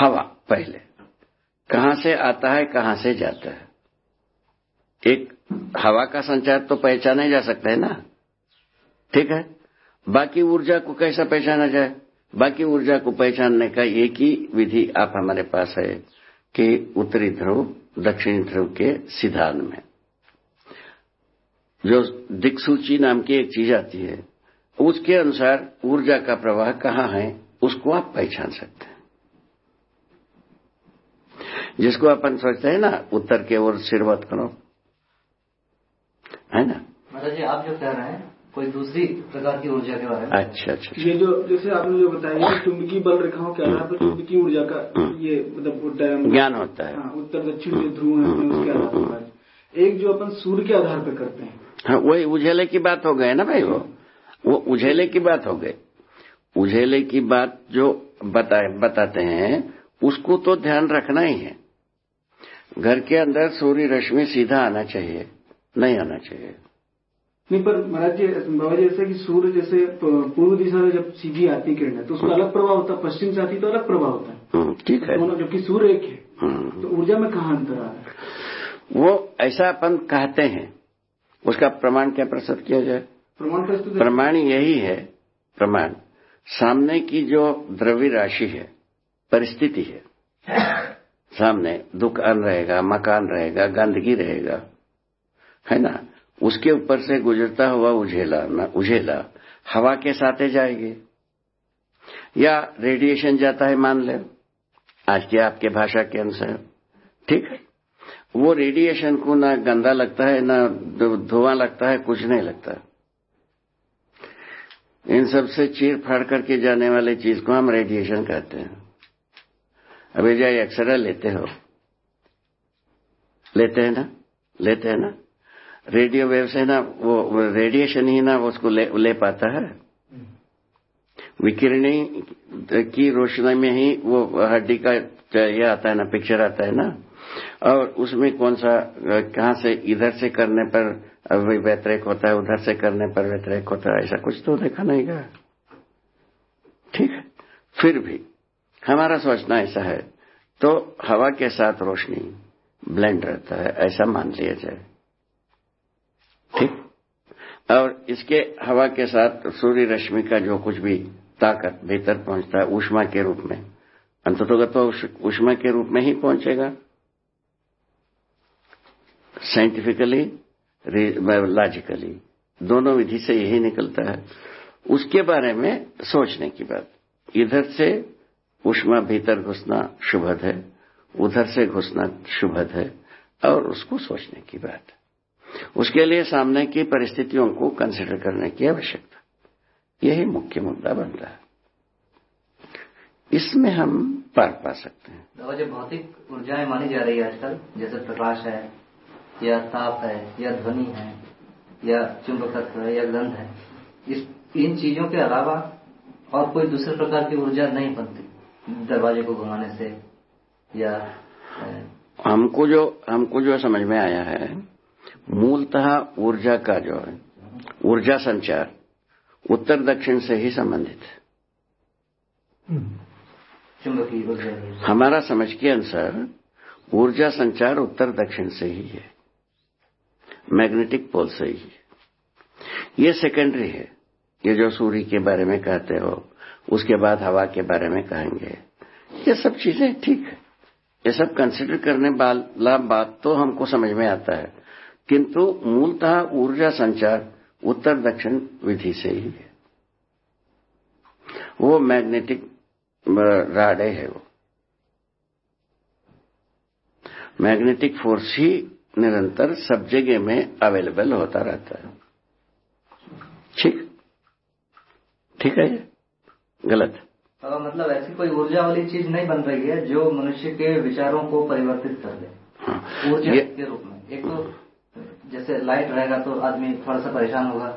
हवा पहले। कहाँ से आता है कहाँ से जाता है? एक हवा का संचार तो पहचाना जा सकता है ना? ठीक है? बाकी ऊर्जा को कैसा पहचाना जाए? बाकी ऊर्जा को पहचानने का एक ही विधि आप हमारे पास है कि उत्तरी ध्रुव, दक्षिणी ध्रुव के सिद्धांत में। जो दिक्सूची नाम की एक चीज़ आती है, उसके अनुसार ऊर्जा का प्रवाह कहाँ है, उसको आप पहचान सकते हैं। जिसको अपन सोचते हैं ना, उत्तर के ओर सिरवत करो। है ना? मतलब जी आप जो कह रहे हैं कोई दूसरी प्रकार की ऊर्जा के बारे में। अच्छा अच्छा ये जो जैसे आपने जो बताया कि चुंबकीय बल रेखाओं के आधार पर चुंबकीय ऊर्जा का ये मतलब ज्ञान होता है। हाँ, उत्तर दक्षिण जो ध्रुव है उसके आधार पर। एक जो अपन सूर्य के आधार पर करते हैं। हाँ वही उझेले की बात हो गए ना भाई वो? वो उझेले की बात हो गई। उझेले की बात जो बताए बताते हैं उसको तो ध्यान रखना ही है। घर के अंदर सूर्य रश्मि सीधा आना चाहिए। नहीं आना चाहिए। नहीं पर महाराज जी बाबा जी ऐसा कि सूर्य जैसे पूर्व दिशा में जब सीधी आती किरण है तो उसका अलग प्रभाव होता है पश्चिम से आती तो अलग प्रभाव होता है। ठीक है। दोनों जबकि सूर्य एक है तो ऊर्जा में कहा अंतर आ रहा है? वो ऐसा अपन कहते हैं उसका प्रमाण क्या प्रस्तुत किया जाए? प्रमाण प्रस्तुत प्रमाण यही है प्रमाण। सामने की जो द्रव्य राशि है परिस्थिति है सामने दुकान रहेगा मकान रहेगा गंदगी रहेगा है ना? उसके ऊपर से गुजरता हुआ उझेला, ना, उझेला। हवा के साथ जाएगी। या रेडिएशन जाता है, मान ले। आज के आपके भाषा के अनुसार। ठीक है? वो रेडिएशन को ना गंदा लगता है, ना धुआँ लगता है, कुछ नहीं लगता। इन सबसे चीर फाड़ करके जाने वाले चीज़ को हम रेडिएशन कहते हैं। अभी जाए एक्सरे लेते हो। लेते हैं ना? लेते हैं ना? रेडियो वेव से ना वो रेडिएशन ही ना उसको ले, ले पाता है। विकिरणी की रोशनी में ही वो हड्डी का ये आता है ना पिक्चर आता है ना। और उसमें कौन सा कहाँ से इधर से करने पर व्यतिरेक होता है उधर से करने पर व्यतिरेक होता है ऐसा कुछ तो देखा नहीं गया। ठीक है। फिर भी हमारा सोचना ऐसा है तो हवा के साथ रोशनी ब्लेंड रहता है ऐसा मान लिया जाए। ठीक? और इसके हवा के साथ सूर्य रश्मि का जो कुछ भी ताकत भीतर पहुँचता है, ऊष्मा के रूप में अंततोगत तो ऊष्मा के रूप में ही पहुंचेगा। साइंटिफिकली लॉजिकली दोनों विधि से यही निकलता है। उसके बारे में सोचने की बात। इधर से ऊष्मा भीतर घुसना शुभद है, उधर से घुसना शुभद है, और उसको सोचने की बात। उसके लिए सामने की परिस्थितियों को कंसिडर करने की आवश्यकता। यही मुख्य मुद्दा बनता है। इसमें हम पार पा सकते हैं। जो भौतिक ऊर्जाएँ मानी जा रही है आजकल जैसे प्रकाश है या ताप है या ध्वनि है या चुंबकत्व है या गंध है इस इन चीज़ों के अलावा और कोई दूसरे प्रकार की ऊर्जा नहीं बनती दरवाजे को घुमाने से या हमको जो हमको जो समझ में आया है मूलतः ऊर्जा का जो है, ऊर्जा संचार, उत्तर दक्षिण से ही संबंधित। है हमारा समझ के अनुसार ऊर्जा संचार उत्तर दक्षिण से ही है, मैग्नेटिक पोल से ही है। ये सेकेंडरी है। ये जो सूर्य के बारे में कहते हो, उसके बाद हवा के बारे में कहेंगे, ये सब चीज़ें ठीक है। ये सब कंसिडर करने वाला बात तो हमको समझ में आता है। किंतु मूलतः ऊर्जा संचार उत्तर दक्षिण विधि से ही है। वो मैग्नेटिक राडे है वो। मैग्नेटिक फोर्स ही निरंतर सब जगह में अवेलेबल होता रहता है। ठीक। ठीक है गलत। तो मतलब ऐसी कोई ऊर्जा वाली चीज़ नहीं बन रही है जो मनुष्य के विचारों को परिवर्तित कर दे। हाँ। ऊर्जा ये के रूप में। एक तो जैसे लाइट रहेगा तो आदमी थोड़ा सा परेशान होगा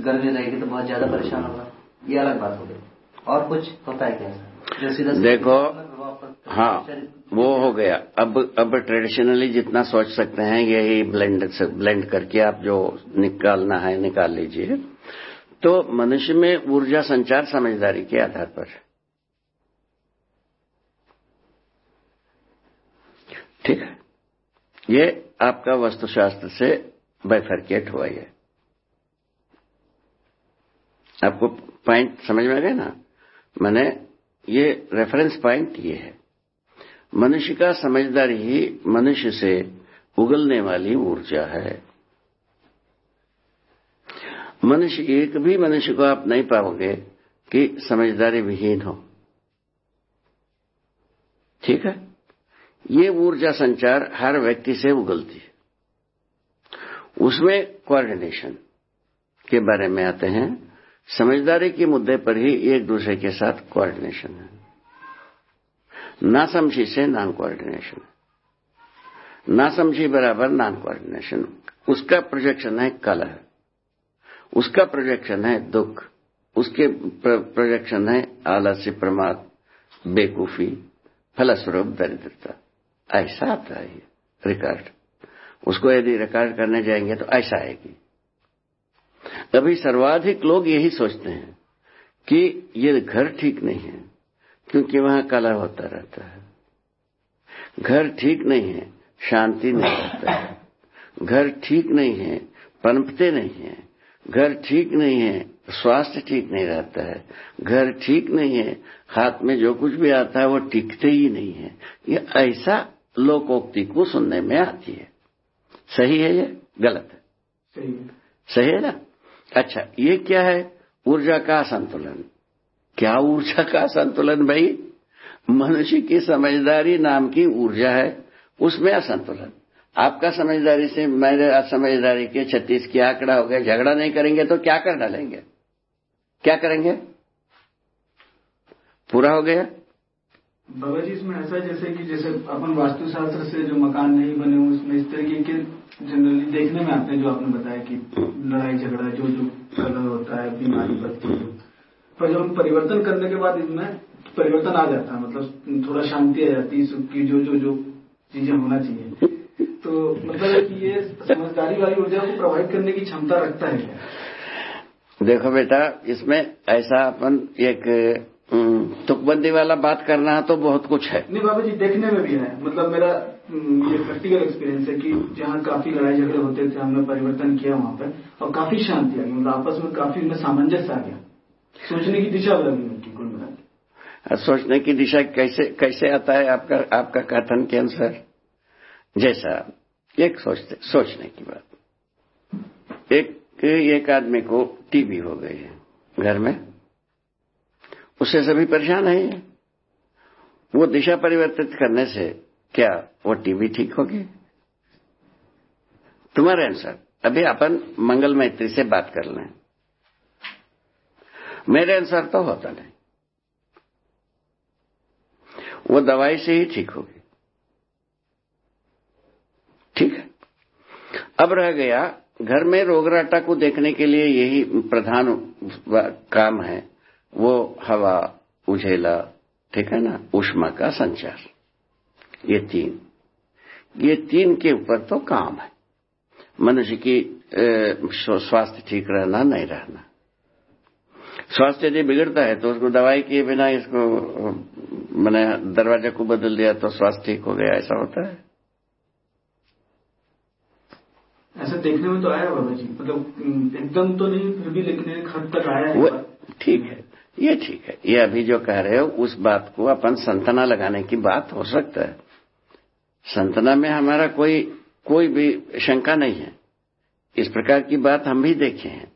गर्मी रहेगी तो बहुत ज़्यादा परेशान होगा। ये अलग बात हो गई। और कुछ होता है क्या जो सीधा देखो, है वो हो गया। अब अब ट्रेडिशनली जितना सोच सकते हैं यही ब्लेंड से ब्लेंड करके आप जो निकालना है निकाल लीजिए। तो मनुष्य में ऊर्जा संचार समझदारी के आधार पर। ठीक है? ये आपका वस्तुशास्त्र से बाइफर्केट हुआ ये। आपको पॉइंट समझ में आ गया ना? मैंने ये रेफरेंस पॉइंट ये है। मनुष्य का समझदारी ही मनुष्य से उगलने वाली ऊर्जा है। मनुष्य एक भी मनुष्य को आप नहीं पाओगे कि समझदारी विहीन हो। ठीक है? ये ऊर्जा संचार हर व्यक्ति से उगलती है। उसमें कोऑर्डिनेशन के बारे में आते हैं। समझदारी के मुद्दे पर ही एक दूसरे के साथ कोऑर्डिनेशन है। ना समझी से नॉन कोऑर्डिनेशन ना समझी बराबर नॉन कोऑर्डिनेशन उसका प्रोजेक्शन है कलह उसका प्रोजेक्शन है दुख। उसके प्रोजेक्शन है आलस्य, प्रमाद, बेकूफी, फलस्वरूप दरिद्रता। ऐसा आता है रिकॉर्ड उसको यदि रिकॉर्ड करने जाएँगे तो ऐसा आएगी। अभी सर्वाधिक लोग यही सोचते हैं कि ये घर ठीक नहीं है, क्योंकि वहाँ कलह होता रहता है। घर ठीक नहीं है, शांति नहीं रहता है। घर ठीक नहीं है, पनपते नहीं है। घर ठीक नहीं है, स्वास्थ्य ठीक नहीं रहता है। घर ठीक नहीं है, हाथ में जो कुछ भी आता है वो टिकते ही नहीं है। ये ऐसा लोकोक्ति को सुनने में आती है। सही है ये? गलत है। सही है। सही है ना? अच्छा ये क्या है? ऊर्जा का संतुलन। क्या ऊर्जा का संतुलन भाई? मनुष्य की समझदारी नाम की ऊर्जा है उसमें असंतुलन। आपका समझदारी से मेरे समझदारी के छत्तीस की आंकड़ा हो गया झगड़ा नहीं करेंगे तो क्या कर डालेंगे? क्या करेंगे? पूरा हो गया? बाबा जी, इसमें ऐसा जैसे कि जैसे अपन वास्तुशास्त्र से जो मकान नहीं बने हुए, उसमें इस तरीके के जनरली देखने में आते हैं, जो आपने बताया कि लड़ाई झगड़ा, जो जो कलर होता है, बीमारी है पर जब हम परिवर्तन करने के बाद इसमें परिवर्तन आ जाता है मतलब थोड़ा शांति आ जाती है, सुख की जो जो जो चीज़ें होना चाहिए। तो मतलब कि ये समझदारी वाली ऊर्जा को प्रभावित करने की क्षमता रखता है देखो बेटा, इसमें ऐसा अपन एक तुकबंदी वाला बात करना है तो बहुत कुछ है। नहीं बाबा जी देखने में भी है। मतलब मेरा हम्म, ये प्रैक्टिकल एक्सपीरियंस है कि जहाँ काफ़ी लड़ाई झगड़े होते थे हमने परिवर्तन किया वहाँ पर और काफ़ी शांति आ गई। मतलब आपस में काफ़ी उनमें सामंजस्य आ गया। सोचने की दिशा बदल गई उनकी कुल मिला सोचने की दिशा कैसे कैसे आता है आपका आपका कथन के अनुसार? जैसा एक सोचते सोचने की बात। एक एक आदमी को टीबी हो गई है घर में। उससे सभी परेशान है। वो दिशा परिवर्तित करने से क्या वो टीवी ठीक होगी? तुम्हारे आंसर अभी अपन मंगल मैत्री से बात कर लें। मेरे आंसर तो होता नहीं। वो दवाई से ही ठीक होगी। ठीक है। अब रह गया, घर में रोगराटा को देखने के लिए यही प्रधान काम है। वो हवा उझेला ठीक है ना? उष्मा का संचार। ये तीन। ये तीन के ऊपर तो काम है। मनुष्य की स्वास्थ्य ठीक रहना नहीं रहना। स्वास्थ्य यदि बिगड़ता है तो उसको दवाई किए बिना इसको मैंने दरवाज़ा को बदल दिया तो स्वास्थ्य ठीक हो गया ऐसा होता है? ऐसा देखने में तो आया बाबा जी। मतलब एकदम तो नहीं फिर भी लेकिन एक हद तक आया है। ठीक है। ये ठीक है। ये अभी जो कह रहे हो, उस बात को अपन संतना लगाने की बात हो सकता है। संतना में हमारा कोई कोई भी शंका नहीं है। इस प्रकार की बात हम भी देखे हैं।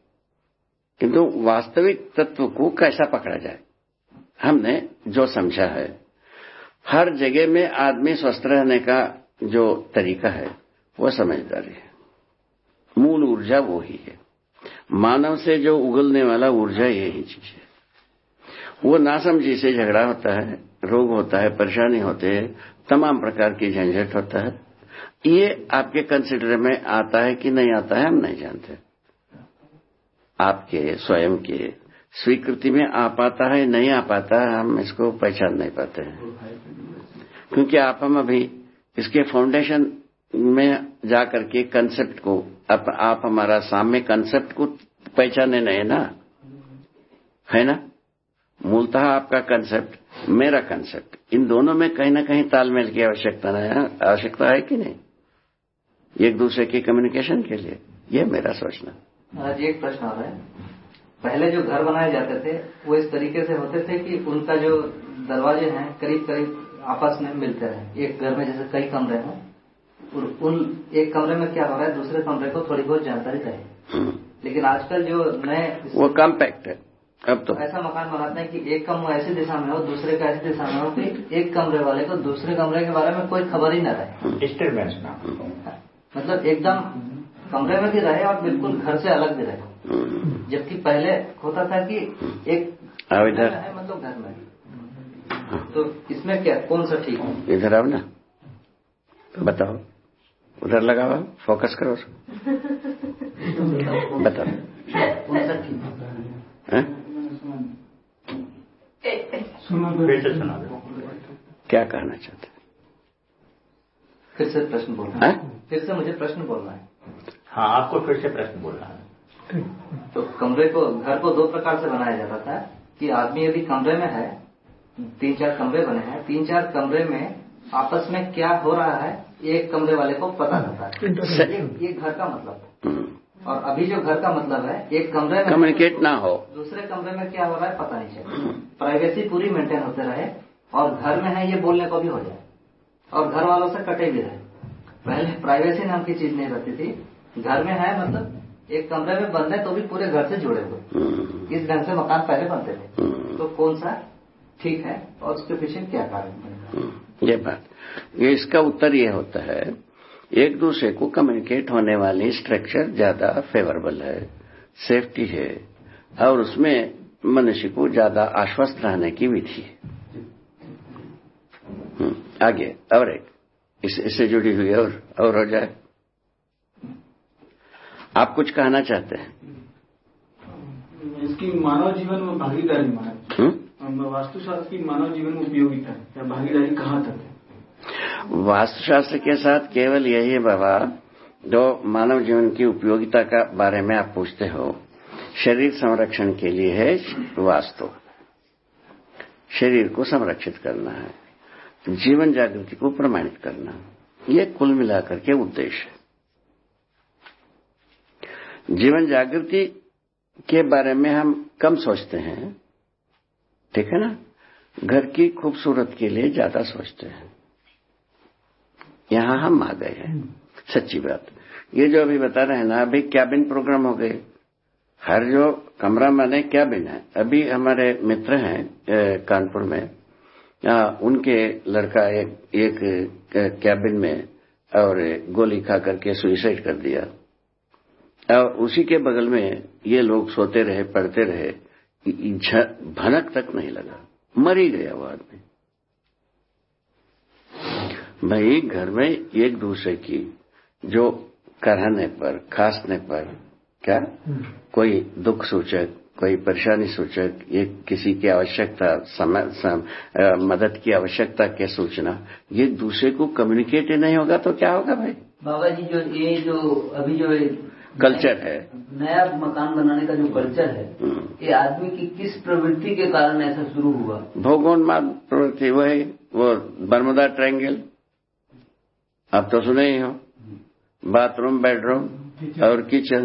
किंतु वास्तविक तत्व को कैसा पकड़ा जाए? हमने जो समझा है, हर जगह में आदमी स्वस्थ रहने का जो तरीका है, वो समझदारी है। मूल ऊर्जा वो ही है। मानव से जो उगलने वाला ऊर्जा, यही चीज़ है। वो नासमझी से झगड़ा होता है रोग होता है परेशानी होते है तमाम प्रकार की झंझट होता है। ये आपके कंसिडर में आता है कि नहीं आता है हम नहीं जानते। आपके स्वयं के स्वीकृति में आ पाता है नहीं आ पाता है हम इसको पहचान नहीं पाते हैं। क्योंकि आप हम अभी इसके फाउंडेशन में जाकर के कंसेप्ट को आप, हमारा सामने कंसेप्ट को पहचाने नहीं ना? है ना? मूलतः आपका कंसेप्ट मेरा कंसेप्ट इन दोनों में कहीं ना कहीं तालमेल की आवश्यकता है आवश्यकता है कि नहीं? एक दूसरे के कम्युनिकेशन के लिए। ये मेरा सोचना। आज एक प्रश्न आ रहा है। पहले जो घर बनाए जाते थे वो इस तरीके से होते थे कि उनका जो दरवाजे हैं करीब करीब आपस में मिलते रहे। एक घर में जैसे कई कमरे हैं और उन एक कमरे में क्या हो रहा है दूसरे कमरे को थोड़ी बहुत जानकारी रहे लेकिन आजकल जो नए वो कम्पैक्ट है। अब तो। ऐसा मकान बनाते हैं कि एक कमरा ऐसी दिशा में हो दूसरे का ऐसी दिशा में हो कि एक कमरे वाले को दूसरे कमरे के बारे में कोई खबर ही न रहे। डिस्टर्बेंस ना मतलब एकदम कमरे में भी रहे और बिल्कुल घर से अलग भी रहे। जबकि पहले होता था कि एक इधर। मतलब घर में। तो इसमें क्या कौन सा ठीक है? इधर आओ ना। बताओ। उधर लगाओ फोकस करो बताओ। कौन सा ठीक है? फिर से सुना दो। क्या कहना चाहते फिर से प्रश्न बोलना हैं? है? फिर से मुझे प्रश्न बोलना है। हाँ आपको फिर से प्रश्न बोलना है। तो कमरे को घर को दो प्रकार से बनाया जाता था कि आदमी यदि कमरे में है तीन चार कमरे बने हैं तीन चार कमरे में आपस में क्या हो रहा है एक कमरे वाले को पता रहता है। ये, ये घर का मतलब है। हम्म। और अभी जो घर का मतलब है एक कमरे में कम्युनिकेट ना हो। दूसरे कमरे में क्या हो रहा है पता नहीं चलता प्राइवेसी पूरी मेंटेन होते रहे और घर में है ये बोलने को भी हो जाए। और घर वालों से कटे भी रहे। पहले प्राइवेसी नाम की चीज़ नहीं रहती थी। घर में है मतलब एक कमरे में बंद है तो भी पूरे घर से जुड़े हुए। हम्म। इस ढंग से मकान पहले बनते थे। हम्म। तो कौन सा ठीक है और उसके पीछे क्या कारण हम्म। ये बात। ये इसका उत्तर ये होता है एक दूसरे को कम्युनिकेट होने वाली स्ट्रक्चर ज़्यादा फेवरेबल है सेफ्टी है और उसमें मनुष्य को ज़्यादा आश्वस्त रहने की विधि है। हम्म, आगे और एक इस, इससे जुड़ी हुई और और हो जाए। आप कुछ कहना चाहते हैं? इसकी मानव जीवन में भागीदारी महाराज हम्म? वास्तुशास्त्र की मानव जीवन में उपयोगिता है या भागीदारी कहाँ तक है? वास्तुशास्त्र के साथ केवल यही बाबा जो मानव जीवन की उपयोगिता का बारे में आप पूछते हो। शरीर संरक्षण के लिए है वास्तु। शरीर को संरक्षित करना है। जीवन जागृति को प्रमाणित करना। ये कुल मिलाकर के उद्देश्य है। जीवन जागृति के बारे में हम कम सोचते हैं। ठीक है ना? घर की खूबसूरत के लिए ज़्यादा सोचते हैं। यहाँ हम आ गए हैं। सच्ची बात। ये जो अभी बता रहे हैं ना अभी कैबिन प्रोग्राम हो गए? हर जो कमरा माने कैबिन है? अभी हमारे मित्र हैं कानपुर में। आ, उनके लड़का एक एक कैबिन में और गोली खा करके सुइसाइड कर दिया। और उसी के बगल में ये लोग सोते रहे पढ़ते रहे। भनक तक नहीं लगा। मर ही गया वो आदमी। भाई घर में एक दूसरे की जो करने पर खांसने पर क्या कोई दुख सूचक कोई परेशानी सूचक ये किसी की आवश्यकता समय सम, आ, मदद की आवश्यकता के सूचना ये दूसरे को कम्युनिकेट नहीं होगा तो क्या होगा भाई? बाबा जी जो ये जो अभी जो कल्चर है। नया मकान बनाने का जो कल्चर है ये आदमी की किस प्रवृत्ति के कारण ऐसा शुरू हुआ? भोगोन्माद प्रवृत्ति वही वो बर्मदा ट्रायंगल आप तो सुने ही हो। बाथरूम बेडरूम और किचन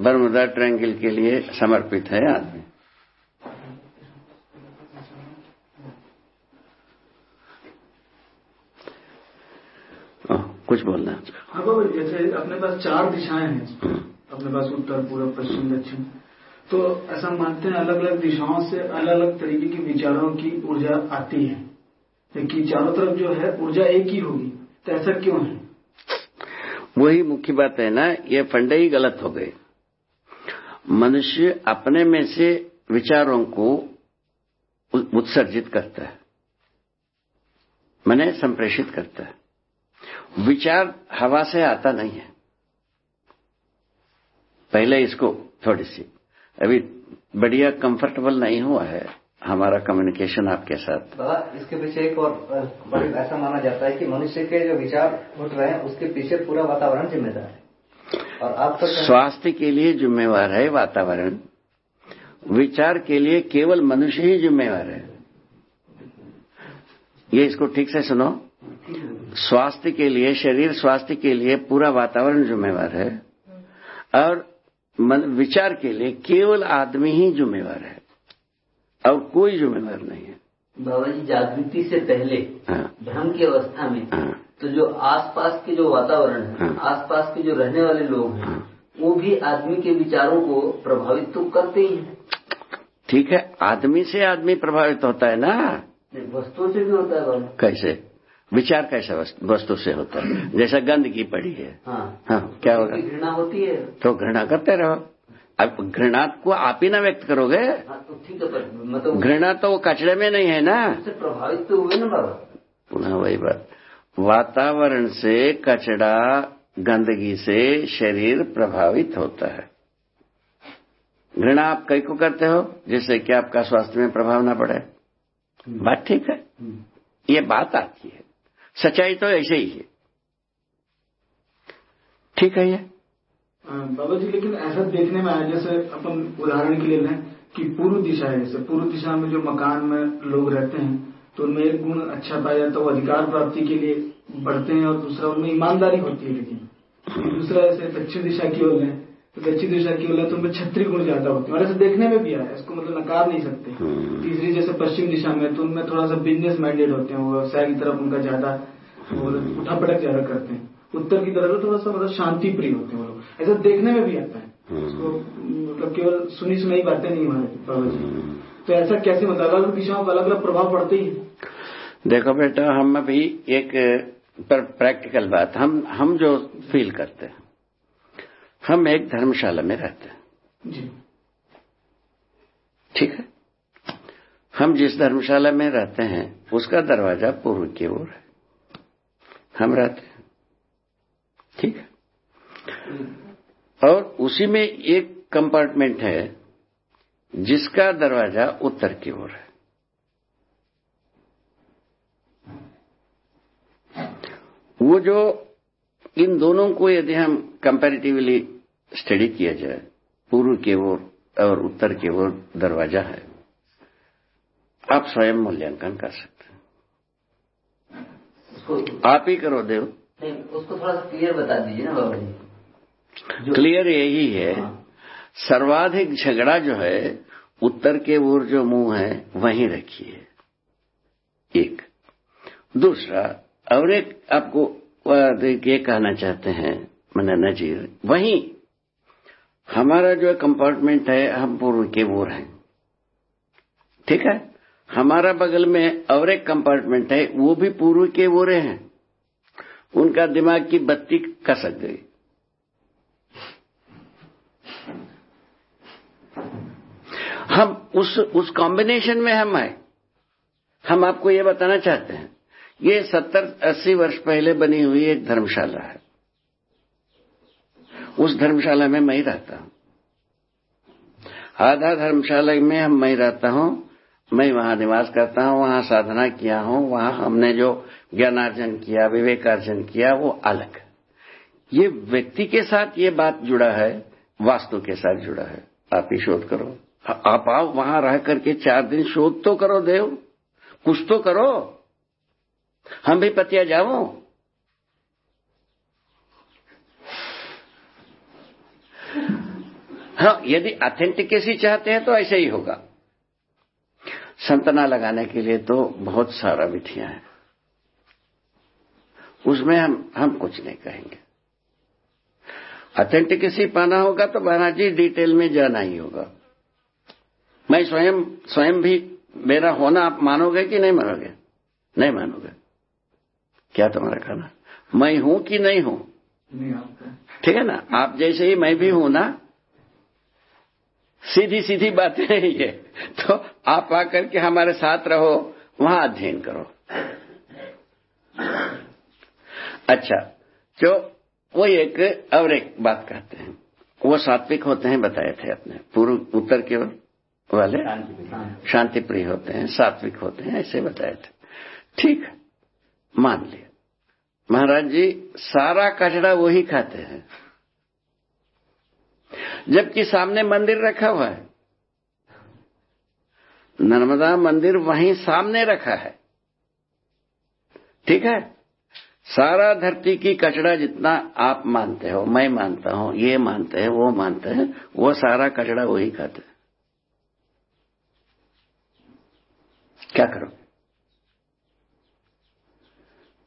बर्मुदा ट्रायंगल के लिए समर्पित है आदमी। कुछ बोलना हाँ जैसे अपने पास चार दिशाएँ हैं अपने पास उत्तर पूर्व पश्चिम दक्षिण। तो ऐसा मानते हैं अलग अलग दिशाओं से अलग अलग तरीके के विचारों की ऊर्जा आती है। कि चारों तरफ़ जो है ऊर्जा एक ही होगी। तो ऐसा क्यों है? वही मुख्य बात है ना, ये फंडे ही गलत हो गए। मनुष्य अपने में से विचारों को उत्सर्जित करता है। मैंने संप्रेषित करता है। विचार हवा से आता नहीं है। पहले इसको थोड़ी सी, अभी बढ़िया कंफर्टेबल नहीं हुआ है। हमारा कम्युनिकेशन आपके साथ। इसके पीछे एक और ऐसा माना जाता है कि मनुष्य के जो विचार उठ रहे हैं उसके पीछे पूरा वातावरण जिम्मेदार है। और आप तो स्वास्थ्य के लिए जिम्मेवार है वातावरण। विचार के लिए केवल मनुष्य ही जिम्मेवार है। ये इसको ठीक से सुनो। स्वास्थ्य के लिए शरीर स्वास्थ्य के लिए पूरा वातावरण जिम्मेवार है। और विचार के लिए केवल आदमी ही जिम्मेवार है। और कोई जिम्मेवार नहीं है। बाबा जी जागृति से पहले भ्रम की अवस्था में तो जो आसपास के जो वातावरण है आसपास के जो रहने वाले लोग हैं वो भी आदमी के विचारों को प्रभावित तो करते ही हैं। ठीक है आदमी से आदमी प्रभावित होता है ना? वस्तुओं से भी होता है बाबा। कैसे? विचार कैसे वस्तु से होता है? जैसा गंदगी पड़ी है। हाँ, हाँ क्या होगा? घृणा होती है। तो घृणा करते रहो। अब घृणा को आप ही ना व्यक्त करोगे? हाँ, तो ठीक है मतलब घृणा तो वो कचड़े में नहीं है ना? प्रभावित तो हुए ना बाबा। पुनः वही बात। वातावरण से कचड़ा गंदगी से शरीर प्रभावित होता है। घृणा आप कई को करते हो? जिससे कि आपका स्वास्थ्य में प्रभाव ना पड़े। बात ठीक है? ये बात आती है। सच्चाई तो ऐसे ही है। ठीक है ये? बाबा जी लेकिन ऐसा देखने में आया जैसे अपन उदाहरण के लिए लें कि पूर्व दिशा है। जैसे पूर्व दिशा में जो मकान में लोग रहते हैं तो उनमें एक गुण अच्छा पाया जाता है वो अधिकार प्राप्ति के लिए बढ़ते हैं और दूसरा उनमें ईमानदारी होती है। लेकिन दूसरा जैसे दक्षिण दिशा की ओर लें तो दक्षिण दिशा की ओर तो उनमें छत्री गुण ज़्यादा होते हैं। और ऐसे देखने में भी आया इसको मतलब नकार नहीं सकते। तीसरी जैसे पश्चिम दिशा में तो उनमें थोड़ा सा बिज़नेस माइंडेड होते हैं वो व्यवसाय की तरफ़ उनका ज़्यादा उठा पटक ज़्यादा करते हैं। उत्तर की तरफ़ थोड़ा सा मतलब शांति प्रिय होते हैं वो लोग। ऐसा देखने में भी आता है। उसको मतलब केवल सुनी सुनाई बातें नहीं हमारे जी। तो ऐसा कैसे मतलब अलग अलग दिशाओं का अलग अलग प्रभाव पड़ते ही देखो बेटा हम अभी एक पर प्रैक्टिकल बात हम हम जो फील करते हैं हम एक धर्मशाला में रहते हैं। जी। ठीक है? हम जिस धर्मशाला में रहते हैं उसका दरवाज़ा पूर्व की ओर है। हम रहते हैं। ठीक है? और उसी में एक कंपार्टमेंट है जिसका दरवाज़ा उत्तर की ओर है। वो जो इन दोनों को यदि हम कंपैरेटिवली स्टडी किया जाए पूर्व की ओर और उत्तर की ओर दरवाज़ा है आप स्वयं मूल्यांकन कर सकते हैं। आप ही करो देव। नहीं उसको थोड़ा सा क्लियर बता दीजिए ना बाबा जी। क्लियर यही है। सर्वाधिक झगड़ा जो है उत्तर के ओर जो मुँह है वहीं रखिए। एक। दूसरा और एक आपको ये कहना चाहते हैं मैंने नजीर वहीं हमारा जो कंपार्टमेंट है हम पूर्व के ओर हैं। ठीक है? हमारा बगल में और एक कंपार्टमेंट है वो भी पूर्व के ओर हैं। उनका दिमाग की बत्ती कसक गई। हम उस उस कॉम्बिनेशन में हम आए हम आपको ये बताना चाहते हैं, ये सत्तर, अस्सी वर्ष पहले बनी हुई एक धर्मशाला है। उस धर्मशाला में मैं ही रहता हूँ। आधा धर्मशाला में हम, मैं रहता हूँ, मैं वहाँ निवास करता हूँ, वहाँ साधना किया हूँ, वहाँ हमने जो ज्ञानार्जन किया, विवेकार्जन किया, वो अलग। ये व्यक्ति के साथ ये बात जुड़ा है, वास्तु के साथ जुड़ा है। आप ही शोध करो। आप आओ, वहाँ रह करके चार दिन शोध तो करो, देव। कुछ तो करो। हम भी पतिया जाओ हाँ यदि ऑथेंटिकेसी चाहते हैं तो ऐसे ही होगा। संतना लगाने के लिए तो बहुत सारा विधियाँ हैं। उसमें हम हम कुछ नहीं कहेंगे। ऑथेंटिकेसी पाना होगा तो महाराज जी डिटेल में जाना ही होगा। मैं स्वयं स्वयं भी मेरा होना आप मानोगे कि नहीं मानोगे? नहीं मानोगे। क्या तुम्हारा कहना? मैं हूँ कि नहीं हूँ? ठीक है ना? आप जैसे ही मैं भी हूँ ना सीधी सीधी बातें है ये। तो आप आकर के हमारे साथ रहो वहाँ अध्ययन करो। अच्छा जो वो एक और एक बात कहते हैं। वो सात्विक होते हैं, बताए थे अपने पूर्व, उत्तर के वाले? शांति प्रिय होते हैं, सात्विक होते हैं, ऐसे बताए थे। ठीक, मान लिया। महाराज जी, सारा कचरा वही खाते हैं। जबकि सामने मंदिर रखा हुआ है। नर्मदा मंदिर वहीं सामने रखा है। ठीक है? सारा धरती की कचड़ा जितना आप मानते हो, मैं मानता हूँ, ये मानते हैं, वो मानते हैं, वो सारा कचड़ा वही खाते क्या करो?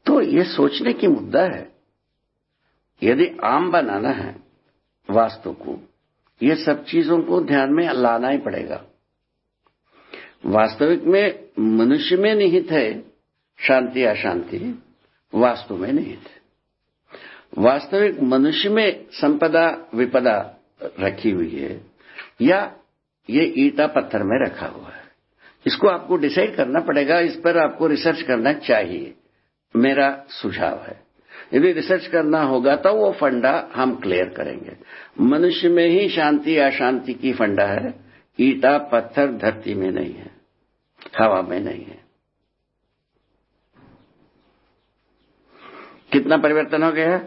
तो ये सोचने की मुद्दा है। यदि आम बनाना है वास्तु को, ये सब चीज़ों को ध्यान में लाना ही पड़ेगा। वास्तविक में मनुष्य में निहित है शांति अशांति। वास्तु में निहित है वास्तविक मनुष्य में संपदा, विपदा रखी हुई है, या ये ईटा पत्थर में रखा हुआ है। इसको आपको डिसाइड करना पड़ेगा, इस पर आपको रिसर्च करना चाहिए। मेरा सुझाव है। यदि रिसर्च करना होगा तो वो फंडा हम क्लियर करेंगे। मनुष्य में ही शांति, अशांति की फंडा है। ईटा पत्थर धरती में नहीं है, हवा में नहीं है। कितना परिवर्तन हो गया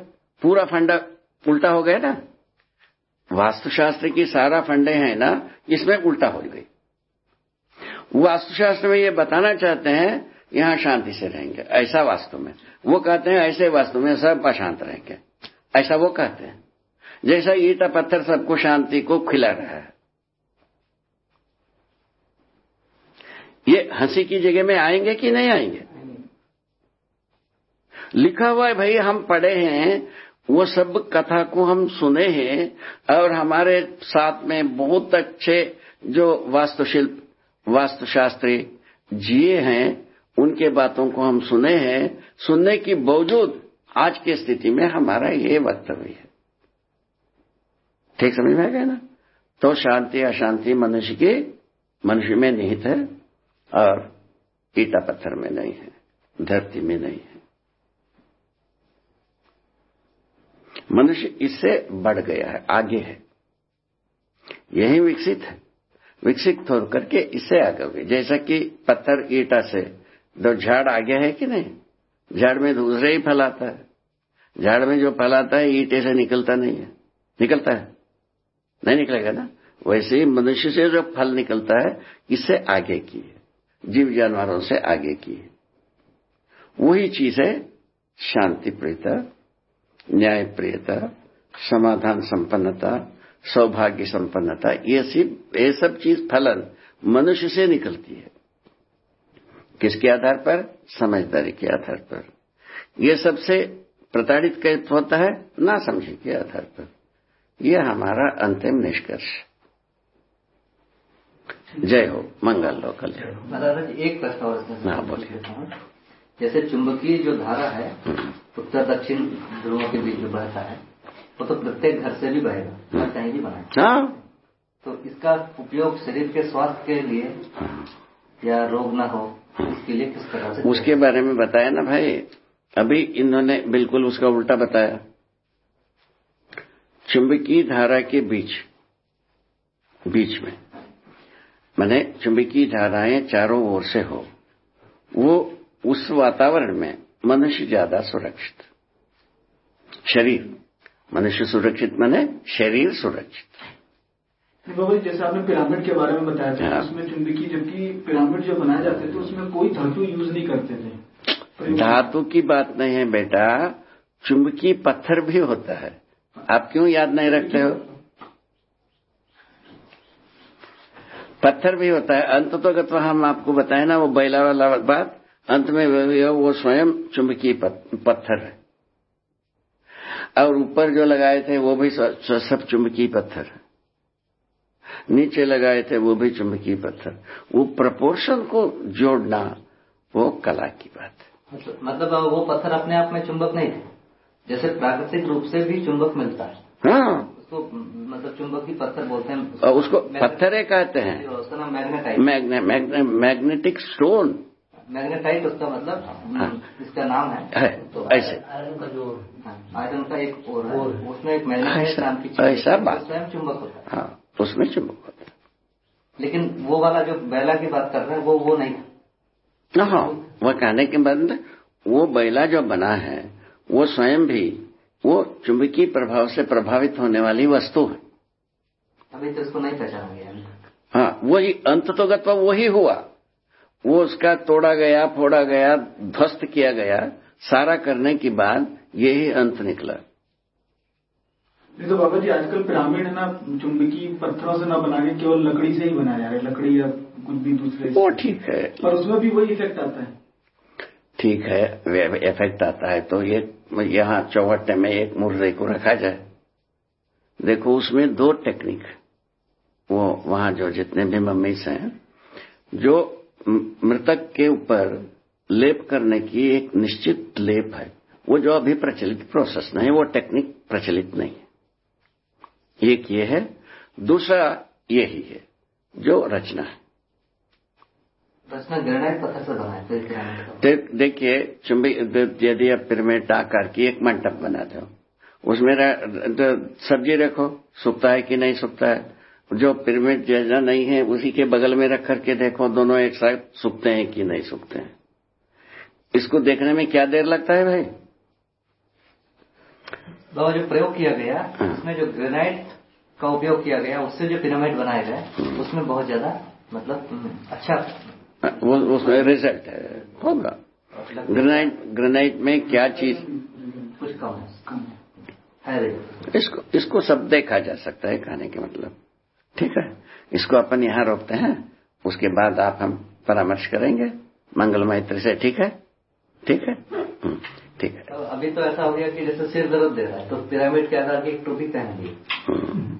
पूरा फंडा उल्टा हो गया ना? वास्तुशास्त्र की सारा फंडे हैं ना, इसमें उल्टा हो गई। वास्तुशास्त्र में ये बताना चाहते हैं, यहाँ शांति से रहेंगे, ऐसा वास्तु में। वो कहते हैं, ऐसे वास्तु में सब अशांत रहेंगे। ऐसा वो कहते हैं। जैसा ईटा पत्थर सबको शांति को खिला रहा है। ये हँसी की जगह में आएँगे कि नहीं आएँगे? लिखा हुआ है, भाई हम पढ़े हैं, वो सब कथा को हम सुने हैं और हमारे साथ में बहुत अच्छे जो वास्तुशिल्प, वास्तुशास्त्री जिए हैं, उनके बातों को हम सुने हैं। सुनने की बावजूद आज की स्थिति में हमारा ये वक्तव्य है। ठीक समझ में आ गया ना? तो शांति, अशांति मनुष्य की, मनुष्य में निहित है और ईटा पत्थर में नहीं है, धरती में नहीं है। मनुष्य इससे बढ़ गया है, आगे है। यही विकसित है। विकसित होकर के इससे आगे हो जैसा कि पत्थर ईटा से दो झाड़ आगे है कि नहीं? झाड़ में दूसरे ही फैलाता है। झाड़ में जो फैलाता है, ईटे से निकलता नहीं है। निकलता है। नहीं निकलेगा ना? वैसे ही मनुष्य से जो फल निकलता है, इससे आगे की है। जीव जानवरों से आगे की है। वही चीज़ है शांति प्रियता न्याय प्रियता समाधान संपन्नता सौभाग्य संपन्नता ये सिर्फ़ ये सब चीज़ फलन मनुष्य से निकलती है। किसके आधार पर? समझदारी के आधार पर। ये सबसे प्रताड़ित कैसे होता है ना समझे के आधार पर। यह हमारा अंतिम निष्कर्ष। जय हो मंगल हो कल्याण हो। दादा एक प्रश्न और हाँ, बोलिए। हूँ। जैसे चुंबकीय जो धारा है हम्म, उत्तर दक्षिण ध्रुवों के बीच जो बहता है वो तो प्रत्येक घर से भी बहेगा और कहीं भी बना हाँ। तो इसका उपयोग शरीर के स्वास्थ्य के लिए या रोग न हो इसके लिए किस तरह से उसके बारे में बताया ना भाई। अभी इन्होंने बिल्कुल उसका उल्टा बताया। चुंबकीय धारा के बीच बीच में मैंने चुंबकीय धाराएँ चारों ओर से हो वो उस वातावरण में मनुष्य ज़्यादा सुरक्षित। शरीर। मनुष्य सुरक्षित माने शरीर सुरक्षित। बाबा जैसे आपने पिरामिड के बारे में बताया था हाँ। उसमें चुंबकीय जबकि पिरामिड जो बनाए जाते थे उसमें कोई धातु यूज़ नहीं करते थे। धातु की बात नहीं है बेटा चुंबकीय पत्थर भी होता है। आप क्यों याद नहीं रखते हो? पत्थर भी होता है। अंत तो गत हम आपको बताए ना वो बैला वाला बात अंत में वो वो स्वयं चुंबकीय पत्थर है। और ऊपर जो लगाए थे वो भी सब चुंबकीय पत्थर है। नीचे लगाए थे वो भी चुंबकीय पत्थर वो प्रपोर्शन को जोड़ना वो कला की बात है। मतलब- मतलब वो पत्थर अपने आप में चुंबक नहीं थे। जैसे प्राकृतिक रूप से भी चुंबक मिलता है। हाँ। उसको मतलब चुंबकी पत्थर बोलते हैं। और उसको पत्थरे कहते हैं। उसका मैग्नेटिक स्टोन। मैग्नेटाइट उसका मतलब हाँ। इसका नाम है। है तो ऐसे। आयरन का जो आयरन का एक और है। उसमें एक मैग्नेटाइट नाम की चीज़ ऐसा बात। स्वयं चुंबक होता है। हाँ उसमें चुंबक होता है। लेकिन वो वाला जो बैला की बात कर रहे हैं वो वो नहीं है। हाँ वह कहने के बाद वो बैला जो बना है वो स्वयं भी वो चुंबकीय प्रभाव से प्रभावित होने वाली वस्तु है। अभी तो इसको नहीं पहचान गया हाँ। वही अंत तो गत्वा वही हुआ। वो उसका तोड़ा गया फोड़ा गया ध्वस्त किया गया सारा करने के बाद यही अंत निकला। नहीं तो बाबा जी आजकल पिरामिड है ना चुंबकीय पत्थरों से ना बना के केवल लकड़ी से ही बनाया जा रहा है लकड़ी या कुछ भी दूसरे वो ठीक है। और उसमें भी वही इफ़ेक्ट आता है। ठीक है इफ़ेक्ट आता है तो ये यहाँ चौहट्टे में एक मुर्दे को रखा जाए। देखो उसमें दो टेक्निक वो वहाँ जो जितने भी मम्मीस हैं जो मृतक के ऊपर लेप करने की एक निश्चित लेप है। वो जो अभी प्रचलित प्रोसेस नहीं वो टेक्निक प्रचलित नहीं है। एक ये है दूसरा यही है जो रचना है। देखिए चुंबी यदि आप पिरामिड आकार की एक मंडप बनाते हो उसमें सब्ज़ी रखो सूखता है कि नहीं सूखता है? जो पिरामिड जैसा नहीं है उसी के बगल में रख करके देखो दोनों एक साथ सूखते हैं कि नहीं सूखते हैं। इसको देखने में क्या देर लगता है भाई? तो जो प्रयोग किया गया हाँ। उसमें जो ग्रेनाइट का उपयोग किया गया उससे जो पिरामिड बनाए गए उसमें बहुत ज़्यादा मतलब हम्म, अच्छा वो उसमें रिज़ल्ट है होगा। ग्रेनाइट ग्रेनाइट में क्या चीज़? कुछ कम है है। इसको इसको सब देखा जा सकता है कहने के मतलब। ठीक है? इसको अपन यहाँ रोकते हैं। उसके बाद आप हम परामर्श करेंगे। मंगल मैत्री से ठीक है? ठीक है? हम्म, ठीक है। तो अभी तो ऐसा हो गया कि जैसे सिर दर्द दे रहा है तो पिरामिड के आकार की एक टोपी पहन ली। हम्म,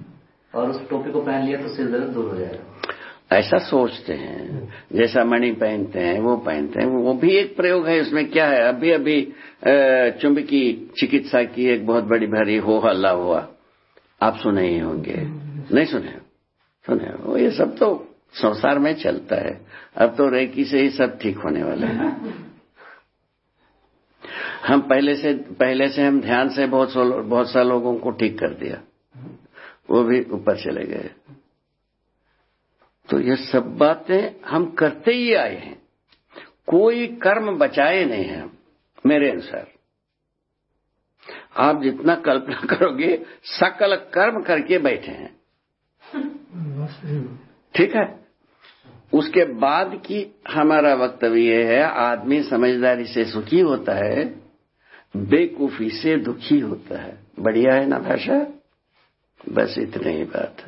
और उस टोपी को पहन लिया तो सिर दर्द दूर हो जाएगा। ऐसा सोचते हैं। जैसा मणि पहनते हैं वो पहनते हैं। वो भी एक प्रयोग है इसमें क्या है? अभी अभी चुंबकी चिकित्सा की एक बहुत बड़ी भारी हो हल्ला हुआ। आप सुने ही होंगे। नहीं सुने? सुने हो ये सब तो संसार में चलता है। अब तो रेकी से ही सब ठीक होने वाले हैं। हम पहले से पहले से हम ध्यान से बहुत सो- बहुत सा लोगों को ठीक कर दिया। वो भी ऊपर चले गए। तो ये सब बातें हम करते ही आए हैं। कोई कर्म बचाए नहीं है मेरे अनुसार। आप जितना कल्पना करोगे, सकल कर्म करके बैठे हैं। ठीक है? उसके बाद की हमारा वक्तव्य यह है, आदमी समझदारी से सुखी होता है बेकूफी से दुखी होता है। बढ़िया है ना, भाषा? बस इतनी ही बात। है